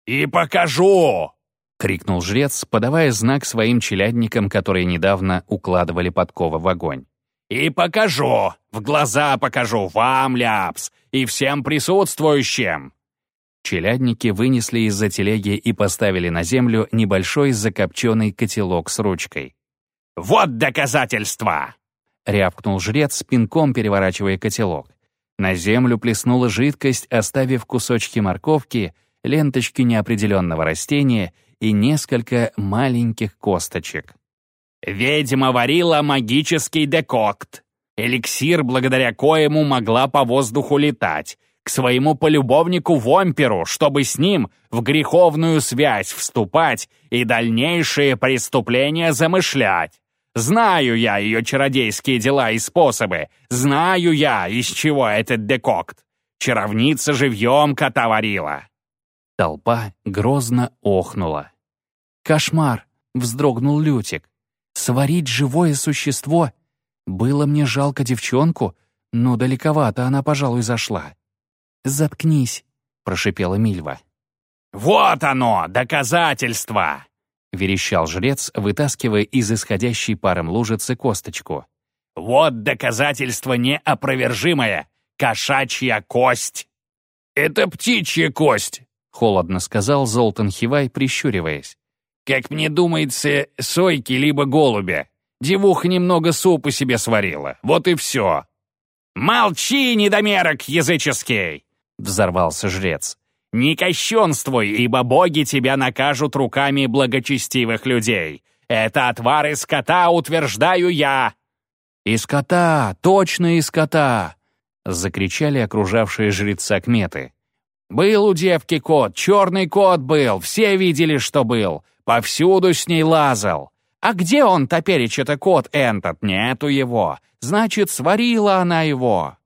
Speaker 2: «И покажу!»
Speaker 1: — крикнул жрец, подавая знак своим челядникам, которые недавно укладывали подковы в огонь.
Speaker 2: «И покажу! В глаза покажу! Вам, Ляпс! И всем присутствующим!»
Speaker 1: Челядники вынесли из-за телеги и поставили на землю небольшой закопченный котелок с ручкой.
Speaker 2: «Вот доказательства!»
Speaker 1: — рявкнул жрец, пинком переворачивая котелок. На землю плеснула жидкость, оставив кусочки морковки, ленточки неопределенного растения и несколько маленьких косточек.
Speaker 2: «Ведьма варила магический декокт. Эликсир, благодаря коему могла по воздуху летать, к своему полюбовнику-вомперу, чтобы с ним в греховную связь вступать и дальнейшие преступления замышлять.
Speaker 4: Знаю я ее чародейские дела и способы. Знаю я, из чего этот декокт. Чаровница живьем кота варила».
Speaker 1: Толпа грозно охнула. «Кошмар!» — вздрогнул Лютик. «Сварить живое существо? Было мне жалко девчонку, но далековато она, пожалуй, зашла». «Заткнись!» — прошипела Мильва.
Speaker 4: «Вот оно, доказательство!» — верещал жрец, вытаскивая из исходящей паром лужицы косточку. «Вот доказательство неопровержимое! Кошачья кость!»
Speaker 3: «Это птичья кость!»
Speaker 1: — холодно сказал Золтан Хивай, прищуриваясь.
Speaker 3: «Как мне думается, сойки либо голубя. Девуха немного супа себе сварила. Вот и все».
Speaker 4: «Молчи, недомерок языческий!» — взорвался жрец. «Не кощунствуй, ибо боги тебя накажут руками благочестивых людей. Это отвар из кота, утверждаю я!»
Speaker 1: «Из кота! Точно из кота!» — закричали окружавшие жреца кметы. «Был у девки кот, черный кот был, все видели, что был, повсюду с ней лазал. А где он, топереча-то кот этот? Нету его. Значит, сварила она его».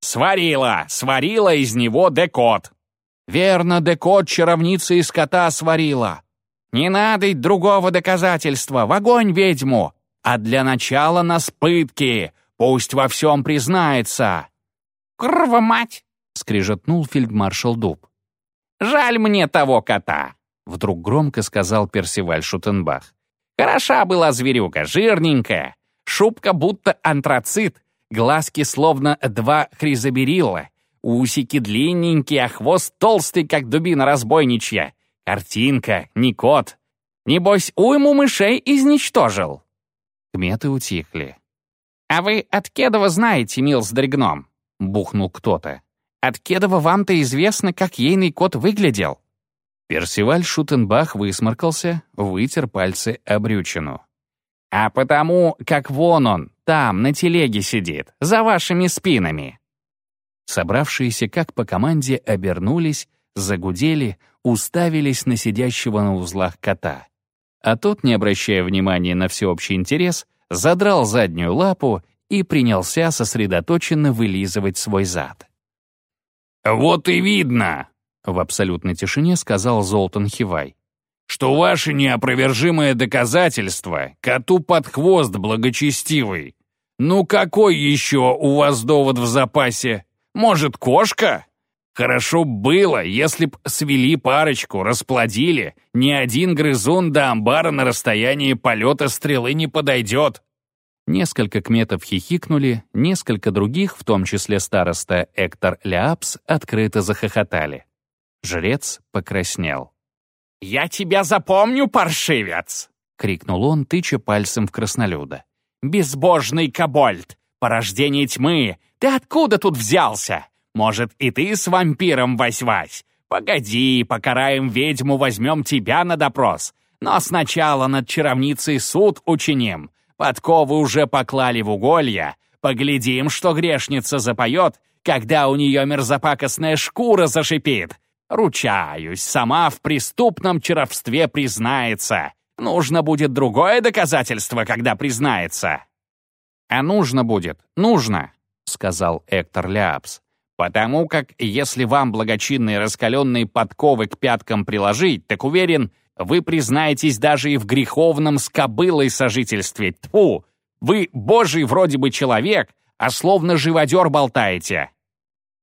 Speaker 4: «Сварила! Сварила из него декот!»
Speaker 1: Верно, декот чаровница из кота сварила. Не надо другого доказательства, в огонь ведьму. А для начала нас пытки, пусть во всем признается.
Speaker 5: «Крва мать!»
Speaker 1: — скрижетнул фельдмаршал Дуб.
Speaker 5: «Жаль мне того кота!»
Speaker 1: — вдруг громко сказал Персиваль Шутенбах.
Speaker 5: «Хороша была зверюга, жирненькая, шубка будто антрацит, глазки словно два хризоберилла, Усики длинненькие, а хвост толстый, как дубина разбойничья. Картинка, не кот. Небось, уйму мышей изничтожил.
Speaker 1: Кметы утихли.
Speaker 5: «А вы от Кедова знаете, мил с дрегном?» — бухнул кто-то. «От Кедова вам-то известно, как ейный кот выглядел».
Speaker 1: Персиваль Шутенбах высморкался, вытер пальцы об брючину.
Speaker 5: «А потому, как вон он, там, на телеге сидит, за вашими спинами.
Speaker 1: Собравшиеся, как по команде, обернулись, загудели, уставились на сидящего на узлах кота. А тот, не обращая внимания на всеобщий интерес, задрал заднюю лапу и принялся сосредоточенно вылизывать свой зад.
Speaker 3: «Вот и видно», —
Speaker 1: в абсолютной тишине сказал Золтан Хивай,
Speaker 3: «что ваше неопровержимое доказательство коту под хвост благочестивый. Ну какой еще у вас довод в запасе?» Может, кошка? Хорошо было, если б свели парочку, расплодили. Ни один грызун до амбара на расстоянии полета стрелы не подойдет.
Speaker 1: Несколько кметов хихикнули, несколько других, в том числе староста Эктор Ляапс, открыто захохотали. Жрец покраснел.
Speaker 4: «Я тебя запомню, паршивец!»
Speaker 1: — крикнул он, тыча пальцем в краснолюда.
Speaker 4: «Безбожный кобольд! Порождение тьмы! Ты откуда тут взялся? Может, и ты с вампиром вась-вась? Погоди, покараем ведьму, возьмем тебя на допрос. Но сначала над чаровницей суд учиним. Подковы уже поклали в уголья. Поглядим, что грешница запоет, когда у нее мерзопакостная шкура зашипит. Ручаюсь, сама в преступном чаровстве признается. Нужно будет другое доказательство, когда признается.
Speaker 5: А нужно будет, нужно. — сказал Эктор Ляпс. «Потому как, если вам благочинные раскаленные подковы к пяткам приложить, так уверен, вы признаетесь даже и в греховном с кобылой сожительстве. Тьфу! Вы божий вроде бы человек, а словно живодер болтаете».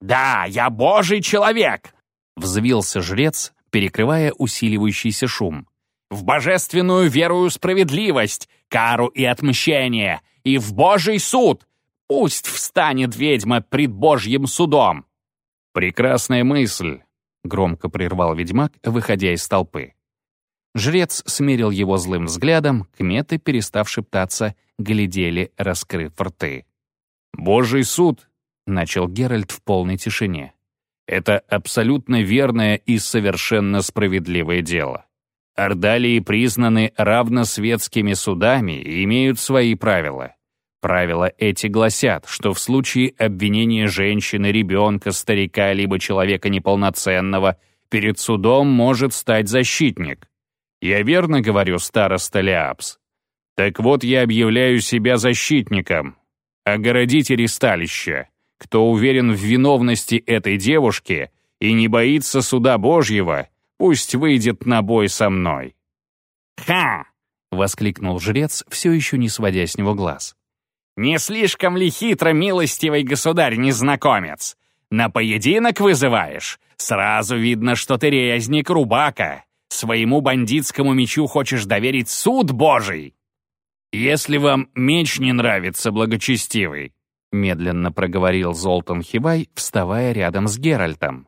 Speaker 4: «Да, я божий человек!»
Speaker 1: — взвился жрец, перекрывая усиливающийся шум.
Speaker 4: «В божественную верую справедливость, кару и отмщение, и в божий суд, Пусть встанет ведьма пред Божьим судом!»
Speaker 1: «Прекрасная мысль!» — громко прервал ведьмак, выходя из толпы. Жрец смерил его злым взглядом, кметы, перестав шептаться, глядели, раскрыв рты. «Божий суд!» — начал Геральт в полной тишине. «Это абсолютно верное и совершенно справедливое дело. Ордалии признаны равносветскими судами и имеют свои правила. Правила эти гласят, что в случае обвинения женщины, ребенка, старика либо человека неполноценного перед судом может стать защитник. Я верно говорю, староста Леапс?
Speaker 3: Так вот я объявляю себя защитником. Огородите ресталище. Кто уверен в виновности этой девушки и не боится суда Божьего, пусть выйдет на бой со мной».
Speaker 5: «Ха!» — воскликнул жрец, все еще не сводя с него глаз. «Не слишком ли хитро, милостивый государь-незнакомец? На поединок вызываешь? Сразу видно, что ты резник Рубака. Своему бандитскому мечу хочешь доверить суд Божий!»
Speaker 3: «Если вам меч не нравится, благочестивый», — медленно проговорил Золтан Хивай, вставая рядом с Геральтом.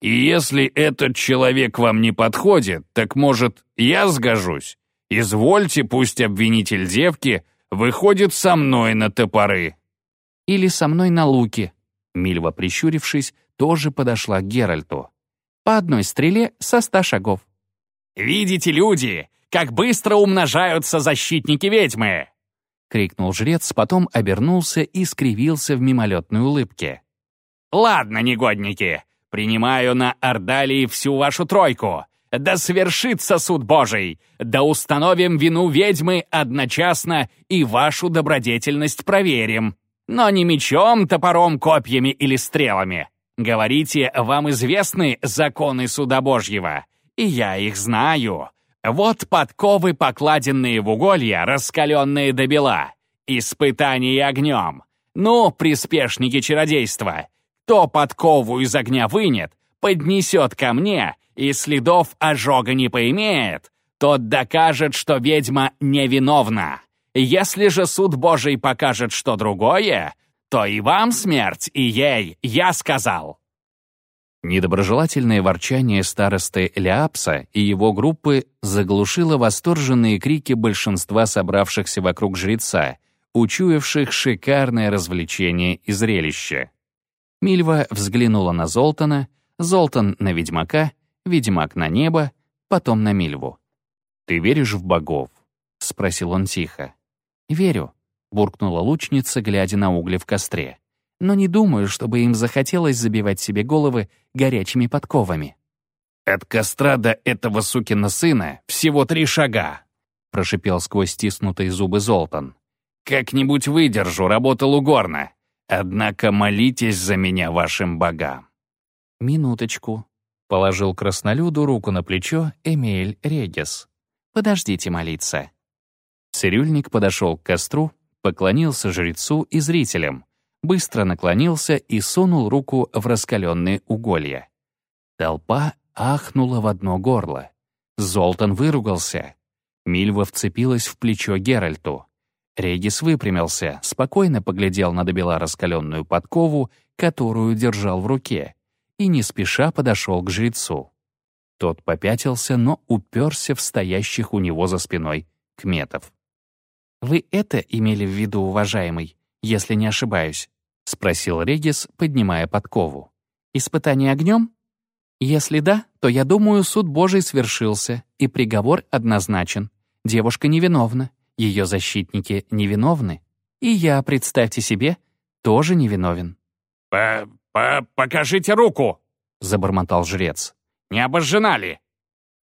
Speaker 3: «И если этот человек вам не подходит, так, может, я сгожусь? Извольте, пусть обвинитель девки выходит со мной на топоры».
Speaker 1: «Или со мной на луки», — Мильва, прищурившись, тоже подошла к Геральту. «По одной стреле со ста шагов».
Speaker 5: «Видите, люди, как быстро умножаются защитники ведьмы!»
Speaker 1: — крикнул жрец, потом обернулся и скривился в мимолетной улыбке.
Speaker 5: «Ладно, негодники, принимаю на Ордалии всю вашу тройку. Да свершится суд Божий! Да установим вину ведьмы одночасно и вашу добродетельность проверим. Но не мечом, топором, копьями или стрелами. Говорите, вам известны законы суда Божьего, и я их знаю. Вот подковы, покладенные в уголья, раскаленные до бела. Испытание огнем. Ну, приспешники чародейства, кто подкову из огня вынет, поднесет ко мне и следов ожога не поимеет, тот докажет, что ведьма невиновна. Если же суд Божий покажет что другое, то и вам смерть, и ей, я сказал.
Speaker 1: Недоброжелательное ворчание старосты Ляпса и его группы заглушило восторженные крики большинства собравшихся вокруг жреца, учуявших шикарное развлечение и зрелище. Мильва взглянула на Золтана, Золтан на ведьмака, ведьмак на небо, потом на Мильву. «Ты веришь в богов?» — спросил он тихо. «Верю», — буркнула лучница, глядя на угли в костре но не думаю, чтобы им захотелось забивать себе головы горячими подковами.
Speaker 3: «От костра до этого сукина сына всего три шага», — прошипел сквозь стиснутые зубы Золтан. «Как-нибудь выдержу, работал угорно. Однако молитесь за меня вашим богам».
Speaker 1: «Минуточку», — положил краснолюду руку на плечо Эмиль Регис. «Подождите молиться». Цирюльник подошел к костру, поклонился жрецу и зрителям, быстро наклонился и сунул руку в раскаленные уголья. Толпа ахнула в одно горло. Золтан выругался. Мильва вцепилась в плечо Геральту. Регис выпрямился, спокойно поглядел на добела раскаленную подкову, которую держал в руке, и не спеша подошел к жрецу. Тот попятился, но уперся в стоящих у него за спиной кметов. «Вы это имели в виду, уважаемый?» Если не ошибаюсь?» — спросил Регис, поднимая подкову. «Испытание огнем? Если да, то, я думаю, суд Божий свершился, и приговор однозначен. Девушка невиновна, ее защитники невиновны. И я, представьте себе, тоже невиновен».
Speaker 5: «По -по «Покажите руку!» — забормотал жрец. «Не обожжена ли?»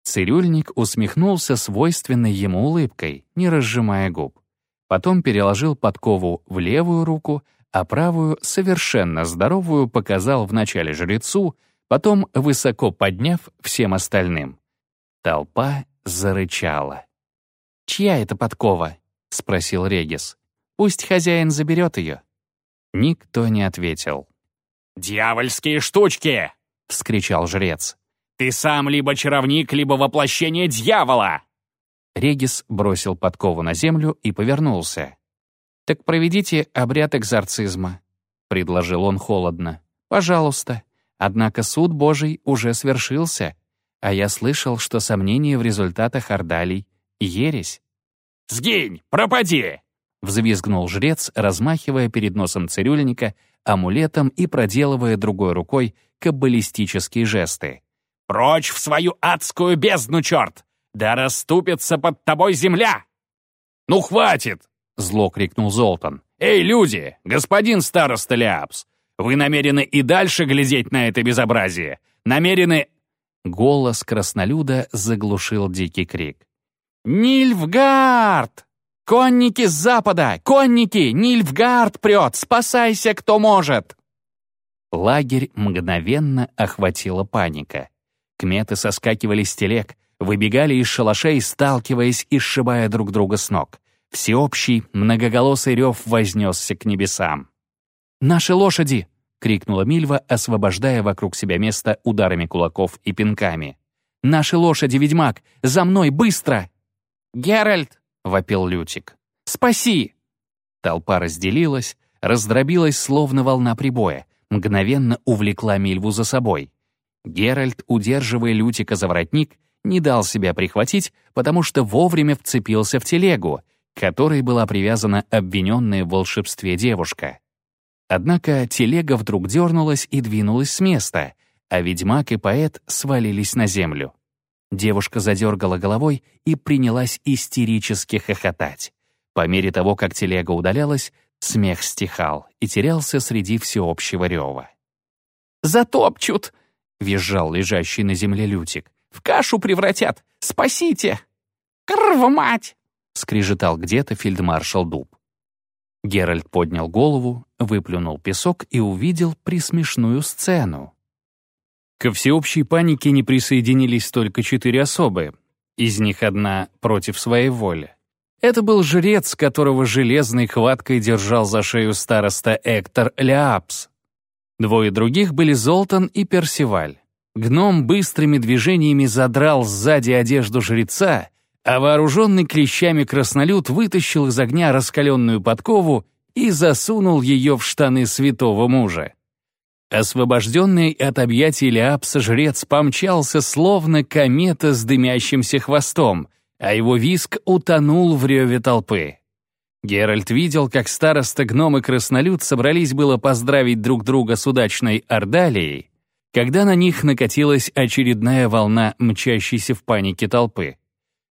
Speaker 1: Цирюльник усмехнулся свойственной ему улыбкой, не разжимая губ. Потом переложил подкову в левую руку, а правую, совершенно здоровую, показал вначале жрецу, потом, высоко подняв, всем остальным. Толпа зарычала. «Чья это подкова?» — спросил Регис. «Пусть хозяин заберет ее». Никто не ответил.
Speaker 5: «Дьявольские штучки!» — вскричал жрец. «Ты сам либо чаровник, либо воплощение дьявола!»
Speaker 1: Регис бросил подкову на землю и повернулся. «Так проведите обряд экзорцизма», — предложил он холодно. «Пожалуйста. Однако суд Божий уже свершился, а я слышал, что сомнения в результатах ордалий — ересь».
Speaker 5: «Сгинь! Пропади!»
Speaker 1: — взвизгнул жрец, размахивая перед носом цирюльника амулетом и проделывая другой рукой каббалистические жесты.
Speaker 5: «Прочь в свою адскую бездну, черт! Да расступится под тобой земля!»
Speaker 3: «Ну, хватит!» — зло крикнул Золтан. «Эй, люди! Господин староста Ляпс! Вы намерены и дальше глядеть на это безобразие? Намерены...»
Speaker 1: Голос краснолюда заглушил дикий крик.
Speaker 5: «Нильфгард!» «Конники с запада! Конники! Нильфгард прет! Спасайся, кто может!»
Speaker 1: Лагерь мгновенно охватила паника. Кметы соскакивали с телег, выбегали из шалашей, сталкиваясь и сшибая друг друга с ног. Всеобщий, многоголосый рев вознесся к небесам. «Наши лошади!» — крикнула Мильва, освобождая вокруг себя место ударами кулаков и пинками. «Наши лошади, ведьмак! За мной, быстро!»
Speaker 5: «Геральт!»
Speaker 1: — вопил Лютик.
Speaker 5: «Спаси!»
Speaker 1: Толпа разделилась, раздробилась, словно волна прибоя, мгновенно увлекла Мильву за собой. Геральт, удерживая Лютика за воротник, не дал себя прихватить, потому что вовремя вцепился в телегу, которой была привязана обвиненная в волшебстве девушка. Однако телега вдруг дернулась и двинулась с места, а ведьмак и поэт свалились на землю. Девушка задергала головой и принялась истерически хохотать. По мере того, как телега удалялась, смех стихал и терялся среди всеобщего рева.
Speaker 5: «Затопчут!» — визжал лежащий на земле Лютик. «В кашу превратят! Спасите!» «Крв, мать!» — скрижетал где-то фельдмаршал Дуб.
Speaker 1: Геральт поднял голову, выплюнул песок и увидел присмешную сцену. Ко всеобщей панике не присоединились только четыре особы, из них одна против своей воли. Это был жрец, которого железной хваткой держал за шею староста Эктор Ляапс. Двое других были Золтан и Персиваль. Гном быстрыми движениями задрал сзади одежду жреца, а вооруженный клещами краснолюд вытащил из огня раскаленную подкову и засунул ее в штаны святого мужа. Освобожденный от объятий Леапса жрец помчался, словно комета с дымящимся хвостом, а его виск утонул в реве толпы. Геральт видел, как староста гном и краснолюд собрались было поздравить друг друга с удачной Ордалией, когда на них накатилась очередная волна мчащейся в панике толпы.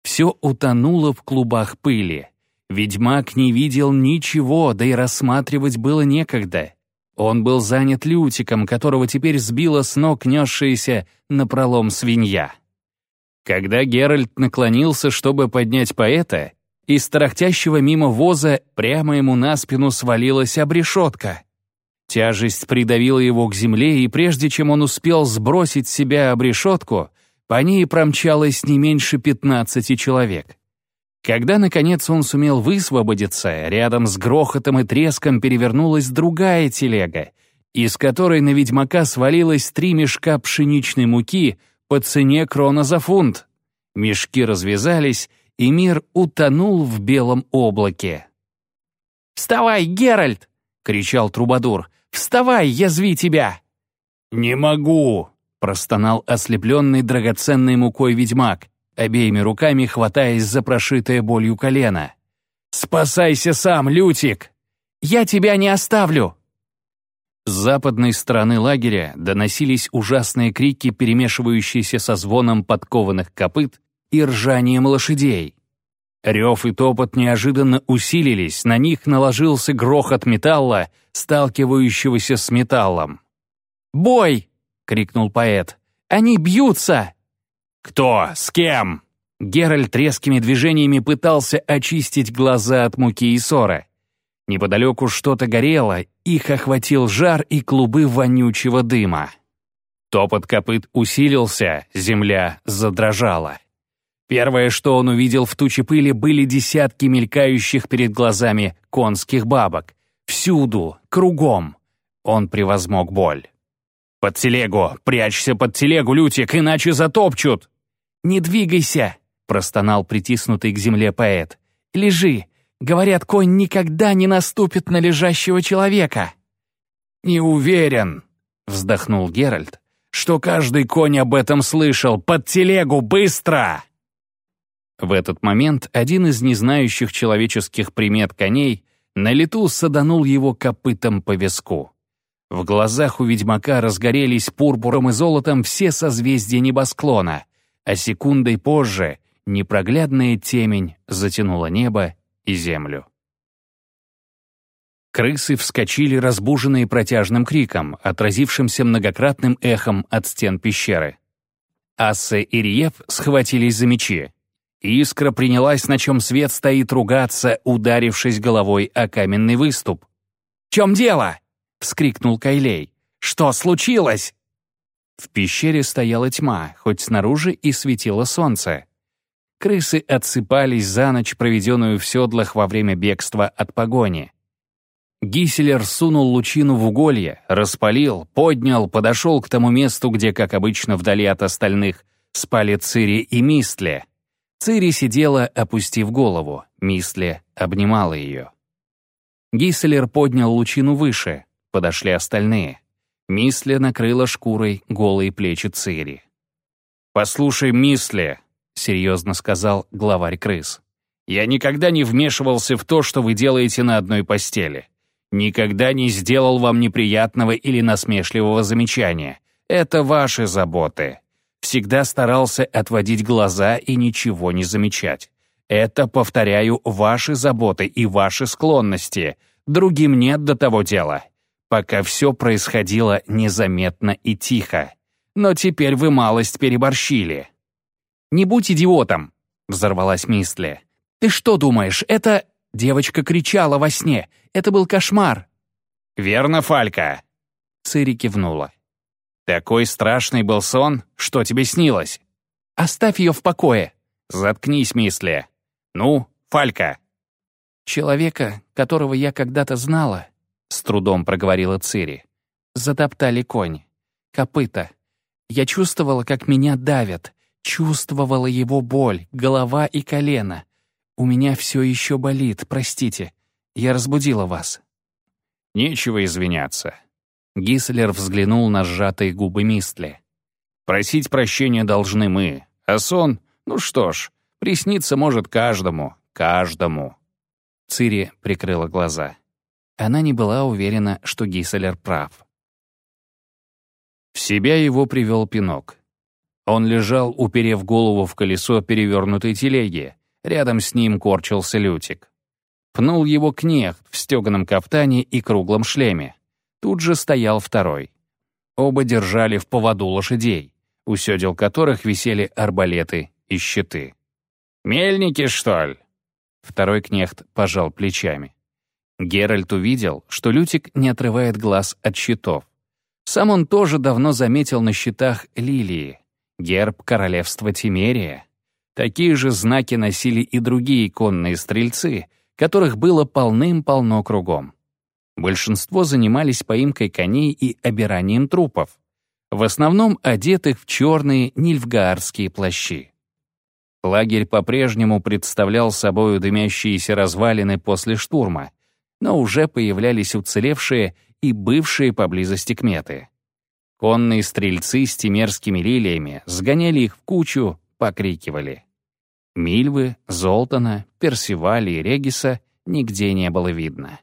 Speaker 1: Все утонуло в клубах пыли. Ведьмак не видел ничего, да и рассматривать было некогда. Он был занят Лютиком, которого теперь сбила с ног несшаяся напролом свинья. Когда Геральт наклонился, чтобы поднять поэта, из тарахтящего мимо воза прямо ему на спину свалилась обрешетка. Тяжесть придавила его к земле, и прежде чем он успел сбросить себя обрешетку, по ней промчалось не меньше пятнадцати человек. Когда, наконец, он сумел высвободиться, рядом с грохотом и треском перевернулась другая телега, из которой на ведьмака свалилось три мешка пшеничной муки по цене крона за фунт. Мешки развязались, и мир утонул в белом облаке.
Speaker 5: «Вставай, Геральт!» — кричал Трубадур. «Вставай, я зви тебя!»
Speaker 3: «Не могу!» — простонал ослепленный драгоценной мукой ведьмак обеими руками хватаясь за прошитое болью колено. «Спасайся сам, Лютик!
Speaker 5: Я тебя не оставлю!»
Speaker 1: С западной стороны лагеря доносились ужасные крики, перемешивающиеся со звоном подкованных копыт и ржанием лошадей. Рев и топот неожиданно усилились, на них наложился грохот металла, сталкивающегося с металлом.
Speaker 5: «Бой!» — крикнул поэт. «Они бьются!»
Speaker 3: «Кто? С кем?»
Speaker 1: Геральт резкими движениями пытался очистить глаза от муки и ссора. Неподалеку что-то горело, их охватил жар и клубы вонючего дыма. Топот копыт усилился, земля задрожала. Первое, что он увидел в туче пыли, были десятки мелькающих перед глазами конских бабок. Всюду, кругом. Он превозмог боль. «Под телегу! Прячься под телегу, Лютик, иначе затопчут!»
Speaker 5: «Не двигайся!» — простонал притиснутый к земле поэт. «Лежи! Говорят, конь никогда не наступит на лежащего человека!»
Speaker 3: «Не уверен!» — вздохнул Геральт. «Что каждый конь об этом слышал! Под телегу, быстро!»
Speaker 1: В этот момент один из незнающих человеческих примет коней на лету саданул его копытом по виску. В глазах у ведьмака разгорелись пурпуром и золотом все созвездия небосклона, а секундой позже непроглядная темень затянула небо и землю. Крысы вскочили, разбуженные протяжным криком, отразившимся многократным эхом от стен пещеры. Ассе и Риев схватились за мечи. Искра принялась, на чем свет стоит, ругаться, ударившись головой о каменный выступ.
Speaker 5: «В чем дело?» — вскрикнул Кайлей. «Что случилось?»
Speaker 1: В пещере стояла тьма, хоть снаружи и светило солнце. Крысы отсыпались за ночь, проведенную в седлах во время бегства от погони. Гиселер сунул лучину в уголье, распалил, поднял, подошел к тому месту, где, как обычно, вдали от остальных, спали Цири и Мистле. Цири сидела, опустив голову, Мистле обнимала ее. Гиселер поднял лучину выше, подошли остальные. Мисле накрыла шкурой голые плечи Цири. «Послушай, Мисле», — серьезно сказал главарь крыс, «я никогда не вмешивался в то, что вы делаете на одной постели. Никогда не сделал вам неприятного или насмешливого замечания. Это ваши заботы. Всегда старался отводить глаза и ничего не замечать. Это, повторяю, ваши заботы и ваши склонности. Другим нет до того дела пока все происходило незаметно и тихо. Но теперь вы малость переборщили.
Speaker 5: «Не будь идиотом!» — взорвалась Мистли. «Ты что думаешь, это...» Девочка кричала во сне. Это был кошмар.
Speaker 1: «Верно, Фалька?» Цири кивнула. «Такой страшный был сон, что тебе снилось?»
Speaker 5: «Оставь ее в покое».
Speaker 1: «Заткнись, Мисли. Ну, Фалька».
Speaker 5: «Человека, которого я когда-то знала, с трудом проговорила Цири. Затоптали конь. Копыта. Я чувствовала, как меня давят. Чувствовала его боль, голова и колено. У меня все еще болит, простите. Я разбудила вас.
Speaker 1: Нечего извиняться. Гислер взглянул на сжатые губы Мистли. Просить прощения должны мы, а сон, ну что ж, присниться может каждому, каждому. Цири прикрыла глаза. Она не была уверена, что Гисселер прав. В себя его привел пинок. Он лежал, уперев голову в колесо перевернутой телеги. Рядом с ним корчился Лютик. Пнул его кнехт в стеганом кафтане и круглом шлеме. Тут же стоял второй. Оба держали в поводу лошадей, у седел которых висели арбалеты и щиты. «Мельники, что ли?» Второй кнехт пожал плечами. Геральт увидел, что Лютик не отрывает глаз от щитов. Сам он тоже давно заметил на щитах лилии, герб королевства Тимерия. Такие же знаки носили и другие конные стрельцы, которых было полным-полно кругом. Большинство занимались поимкой коней и обиранием трупов, в основном одетых в черные нильфгаарские плащи. Лагерь по-прежнему представлял собой дымящиеся развалины после штурма — но уже появлялись уцелевшие и бывшие поблизости кметы. Конные стрельцы с тимерскими лилиями сгоняли их в кучу, покрикивали. Мильвы, Золтана, Персивали и Региса нигде не было видно.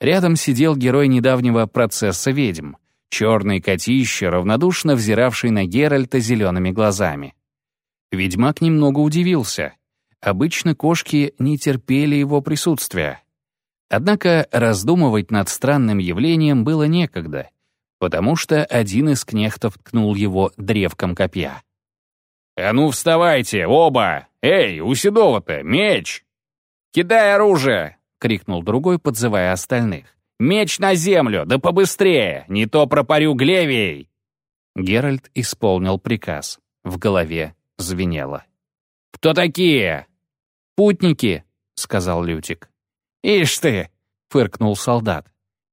Speaker 1: Рядом сидел герой недавнего процесса ведьм, черный котище, равнодушно взиравший на Геральта зелеными глазами. Ведьмак немного удивился. Обычно кошки не терпели его присутствия. Однако раздумывать над странным явлением было некогда, потому что один из кнехтов ткнул его древком копья. «А ну вставайте, оба! Эй, у Седова-то меч!» «Кидай оружие!» — крикнул другой, подзывая остальных. «Меч на землю, да побыстрее! Не то пропарю Глевией!» Геральт исполнил приказ. В голове звенело. «Кто такие?» «Путники», — сказал Лютик. «Ишь ты!» — фыркнул солдат.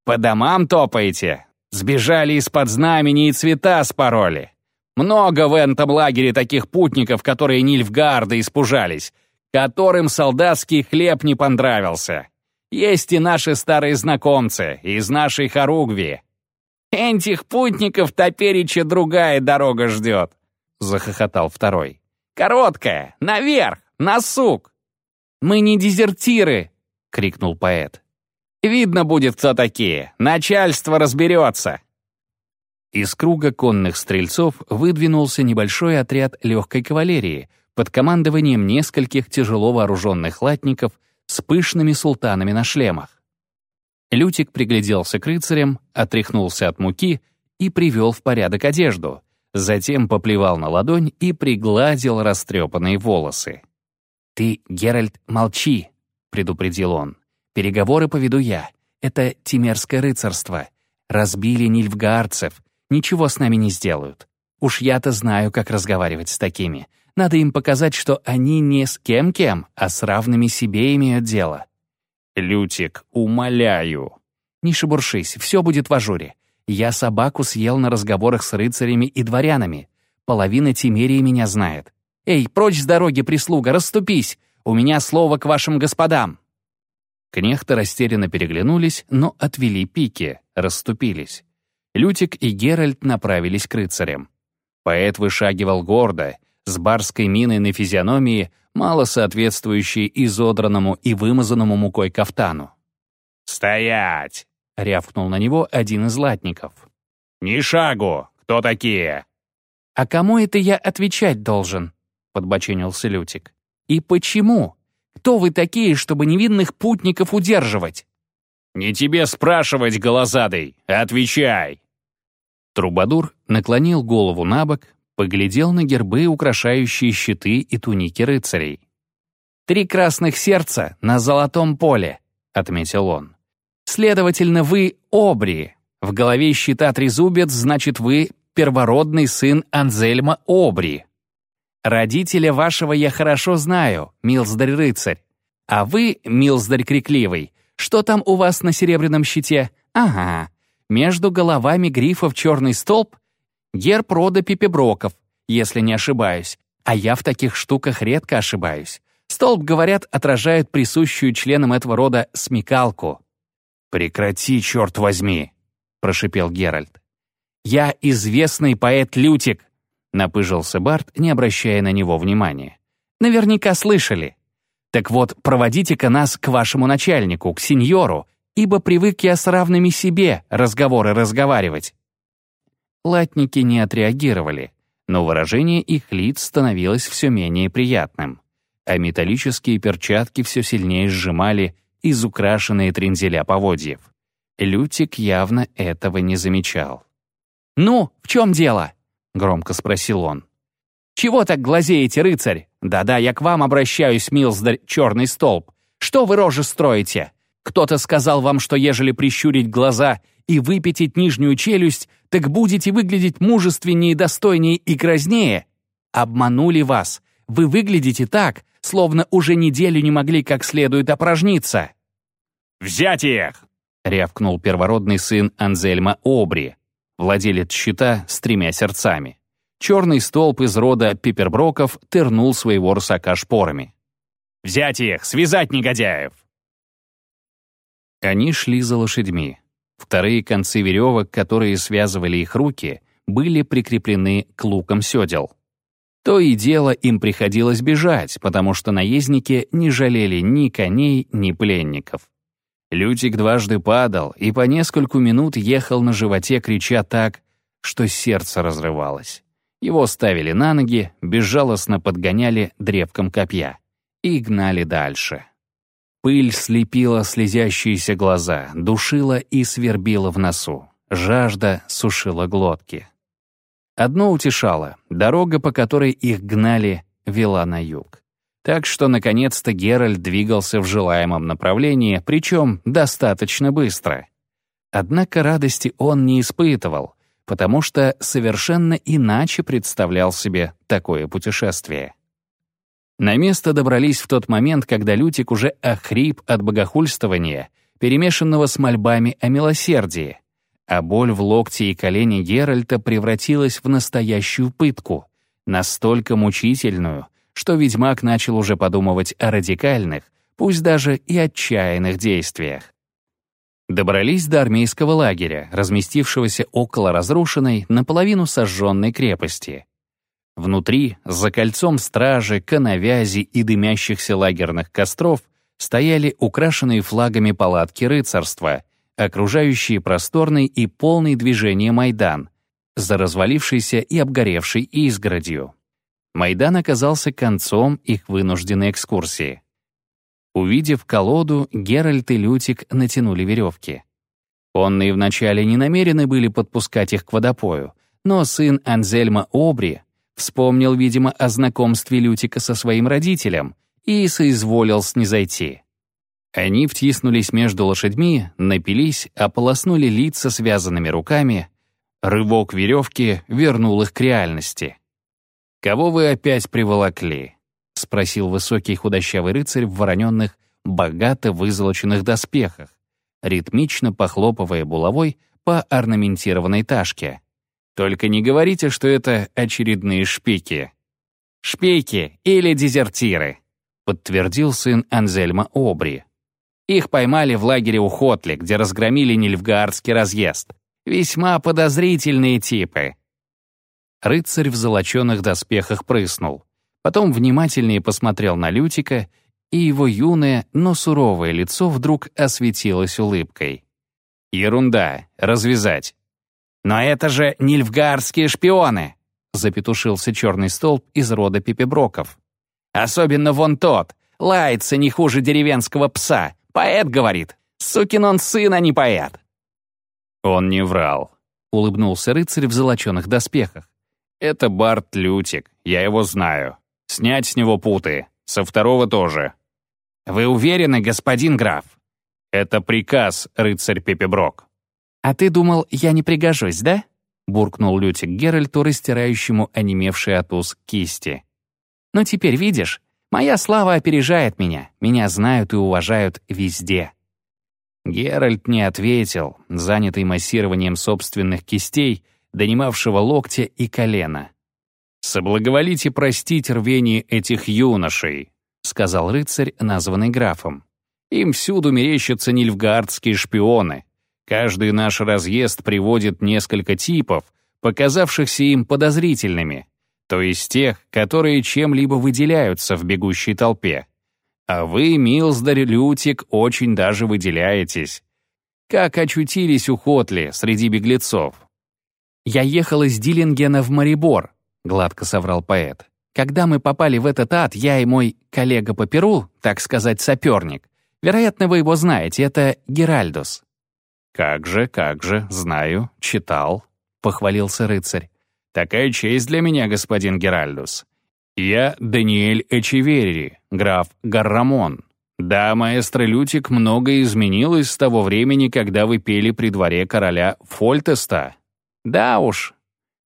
Speaker 1: «По домам топаете? Сбежали из-под знамени и цвета спороли. Много в этом лагере таких путников, которые Нильфгарда испужались, которым солдатский хлеб не понравился. Есть и наши старые знакомцы из нашей Харугви. Этих путников топереча другая дорога ждет», — захохотал второй. «Короткая, наверх, на сук». «Мы не дезертиры», — крикнул поэт. «Видно будет, кто такие. Начальство разберется». Из круга конных стрельцов выдвинулся небольшой отряд легкой кавалерии под командованием нескольких тяжело вооруженных латников с пышными султанами на шлемах. Лютик пригляделся к рыцарям, отряхнулся от муки и привел в порядок одежду, затем поплевал на ладонь и пригладил растрепанные волосы. «Ты, Геральт, молчи», — предупредил он. «Переговоры поведу я. Это Тимерское рыцарство. Разбили нильфгаарцев. Ничего с нами не сделают. Уж я-то знаю, как разговаривать с такими. Надо им показать, что они не с кем-кем, а с равными себе имеют дело».
Speaker 5: «Лютик, умоляю».
Speaker 1: «Не шебуршись, все будет в ажуре. Я собаку съел на разговорах с рыцарями и дворянами. Половина Тимерии меня знает. Эй, прочь с дороги, прислуга, расступись! У меня слово к вашим господам!» Кнехты растерянно переглянулись, но отвели пики, расступились. Лютик и Геральт направились к рыцарям. Поэт вышагивал гордо, с барской миной на физиономии, мало соответствующей изодранному и вымазанному мукой кафтану.
Speaker 5: «Стоять!»
Speaker 1: — рявкнул на него один из латников.
Speaker 5: «Ни шагу! Кто такие?»
Speaker 1: «А кому это я отвечать должен?» — подбоченился Лютик. «И почему? Кто вы такие, чтобы невинных путников удерживать?»
Speaker 5: «Не тебе спрашивать, голозадый, отвечай!»
Speaker 1: Трубадур наклонил голову на бок, поглядел на гербы, украшающие щиты и туники рыцарей. «Три красных сердца на золотом поле», — отметил он. «Следовательно, вы обри. В голове щита трезубец, значит, вы первородный сын Анзельма Обри. Родителя вашего я хорошо знаю, Милздарь-рыцарь. А вы, Милздарь Крикливый, что там у вас на серебряном щите? Ага, между головами грифов черный столб — герб рода Пипеброков, если не ошибаюсь. А я в таких штуках редко ошибаюсь. Столб, говорят, отражает присущую членам этого рода смекалку.
Speaker 5: «Прекрати, черт возьми!» — прошипел Геральт.
Speaker 1: «Я известный поэт-лютик», Напыжился Барт, не обращая на него внимания. «Наверняка слышали. Так вот, проводите-ка нас к вашему начальнику, к сеньору, ибо привык я с равными себе разговоры разговаривать». Латники не отреагировали, но выражение их лиц становилось все менее приятным, а металлические перчатки все сильнее сжимали изукрашенные трензеля поводьев. Лютик явно этого не замечал. «Ну, в чем дело?» — громко спросил он. «Чего так глазеете, рыцарь? Да-да, я к вам обращаюсь, милздарь, черный столб. Что вы рожи строите? Кто-то сказал вам, что ежели прищурить глаза и выпятить нижнюю челюсть, так будете выглядеть мужественнее, достойнее и грознее? Обманули вас. Вы выглядите так, словно уже неделю не могли как следует опорожниться».
Speaker 5: «Взять их!»
Speaker 1: — рявкнул первородный сын Анзельма Обри, владелец щита с тремя сердцами. Черный столб из рода пиперброков тырнул своего рысака шпорами.
Speaker 5: «Взять их! Связать негодяев!»
Speaker 1: Они шли за лошадьми. Вторые концы веревок, которые связывали их руки, были прикреплены к лукам седел. То и дело им приходилось бежать, потому что наездники не жалели ни коней, ни пленников. Лютик дважды падал и по нескольку минут ехал на животе, крича так, что сердце разрывалось. Его ставили на ноги, безжалостно подгоняли древком копья и гнали дальше. Пыль слепила слезящиеся глаза, душила и свербила в носу. Жажда сушила глотки. Одно утешало — дорога, по которой их гнали, вела на юг. Так что, наконец-то, Геральт двигался в желаемом направлении, причем достаточно быстро. Однако радости он не испытывал, потому что совершенно иначе представлял себе такое путешествие. На место добрались в тот момент, когда Лютик уже охрип от богохульствования, перемешанного с мольбами о милосердии, а боль в локте и колене Геральта превратилась в настоящую пытку, настолько мучительную, что ведьмак начал уже подумывать о радикальных, пусть даже и отчаянных действиях. Добрались до армейского лагеря, разместившегося около разрушенной, наполовину сожженной крепости. Внутри, за кольцом стражи, коновязи и дымящихся лагерных костров, стояли украшенные флагами палатки рыцарства, окружающие просторный и полный движения Майдан, за развалившейся и обгоревшей изгородью. Майдан оказался концом их вынужденной экскурсии. Увидев колоду, Геральт и Лютик натянули веревки. Онные вначале не намерены были подпускать их к водопою, но сын Анзельма Обри вспомнил, видимо, о знакомстве Лютика со своим родителем и соизволил снизойти. Они втиснулись между лошадьми, напились, ополоснули лица связанными руками. Рывок веревки вернул их к реальности. «Кого вы опять приволокли?» — спросил высокий худощавый рыцарь в вороненных, богато вызолоченных доспехах, ритмично похлопывая булавой по орнаментированной ташке. «Только не говорите, что это очередные шпики». «Шпики или дезертиры», — подтвердил сын Анзельма Обри. Их поймали в лагере у Хотли, где разгромили Нильфгаарский разъезд. Весьма подозрительные типы. Рыцарь в золоченых доспехах прыснул. Потом внимательнее посмотрел на Лютика, и его юное, но суровое лицо вдруг осветилось улыбкой. «Ерунда, развязать». «Но это же нильфгаарские шпионы!» запетушился черный столб из рода пипеброков. «Особенно вон тот, лается не хуже деревенского пса, Поэт, говорит. Сукин он сын, а не поэт.
Speaker 3: Он не врал. Улыбнулся рыцарь в золоченых доспехах. Это Барт Лютик, я его знаю. Снять с него путы. Со второго тоже.
Speaker 1: Вы уверены, господин граф?
Speaker 3: Это приказ, рыцарь Пепеброк.
Speaker 1: А ты думал, я не пригожусь, да? Буркнул Лютик Геральту, растирающему онемевший от уз кисти. «Ну теперь видишь, Моя слава опережает меня, меня знают и уважают везде». Геральт не ответил, занятый массированием собственных кистей, донимавшего локтя и колена.
Speaker 3: «Соблаговолите простить рвение этих юношей», — сказал рыцарь, названный графом. «Им всюду мерещатся нильфгаардские шпионы. Каждый наш разъезд приводит несколько типов, показавшихся им подозрительными то есть тех, которые чем-либо выделяются в бегущей толпе. А вы, Милздарь Лютик, очень даже выделяетесь. Как очутились у Хотли среди беглецов?
Speaker 1: «Я ехал из Диллингена в Марибор», — гладко соврал поэт. «Когда мы попали в этот ад, я и мой коллега по Перу, так сказать, соперник, вероятно, вы его знаете, это Геральдус».
Speaker 3: «Как же, как же, знаю, читал», — похвалился рыцарь. Такая честь для меня, господин Геральдус. Я Даниэль Эчеверри, граф Гаррамон. Да, маэстро Лютик, многое изменилось с того времени, когда вы пели при дворе короля Фольтеста. Да уж.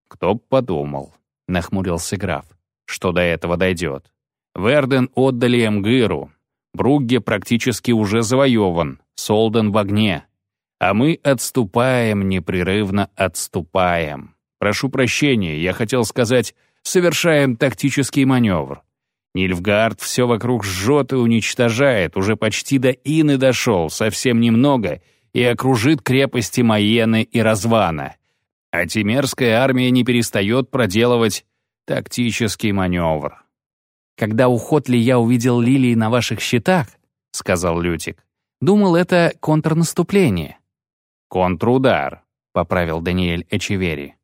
Speaker 3: Кто б подумал, нахмурился граф, что до этого дойдет. Верден отдали Эмгыру. Бругге практически уже завоеван, Солден в огне. А мы отступаем, непрерывно отступаем. Прошу прощения, я хотел сказать, совершаем тактический маневр. Нильфгард все вокруг жжет и уничтожает, уже почти до Ины дошел, совсем немного, и окружит крепости Майены и Развана. А Тимерская армия не перестает проделывать тактический маневр.
Speaker 1: «Когда уход ли я увидел лилии на ваших щитах», — сказал Лютик, — «думал, это контрнаступление».
Speaker 3: «Контрудар», — поправил Даниэль Эчевери.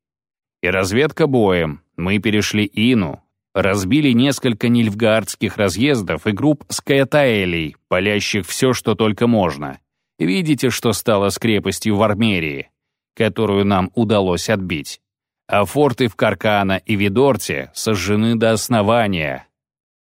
Speaker 3: И разведка боем. Мы перешли Ину, разбили несколько нильфгаардских разъездов и групп скаэтаэлей, палящих все, что только можно. Видите, что стало с крепостью в Армерии, которую нам удалось отбить. А форты в Каркана и Видорте сожжены до основания.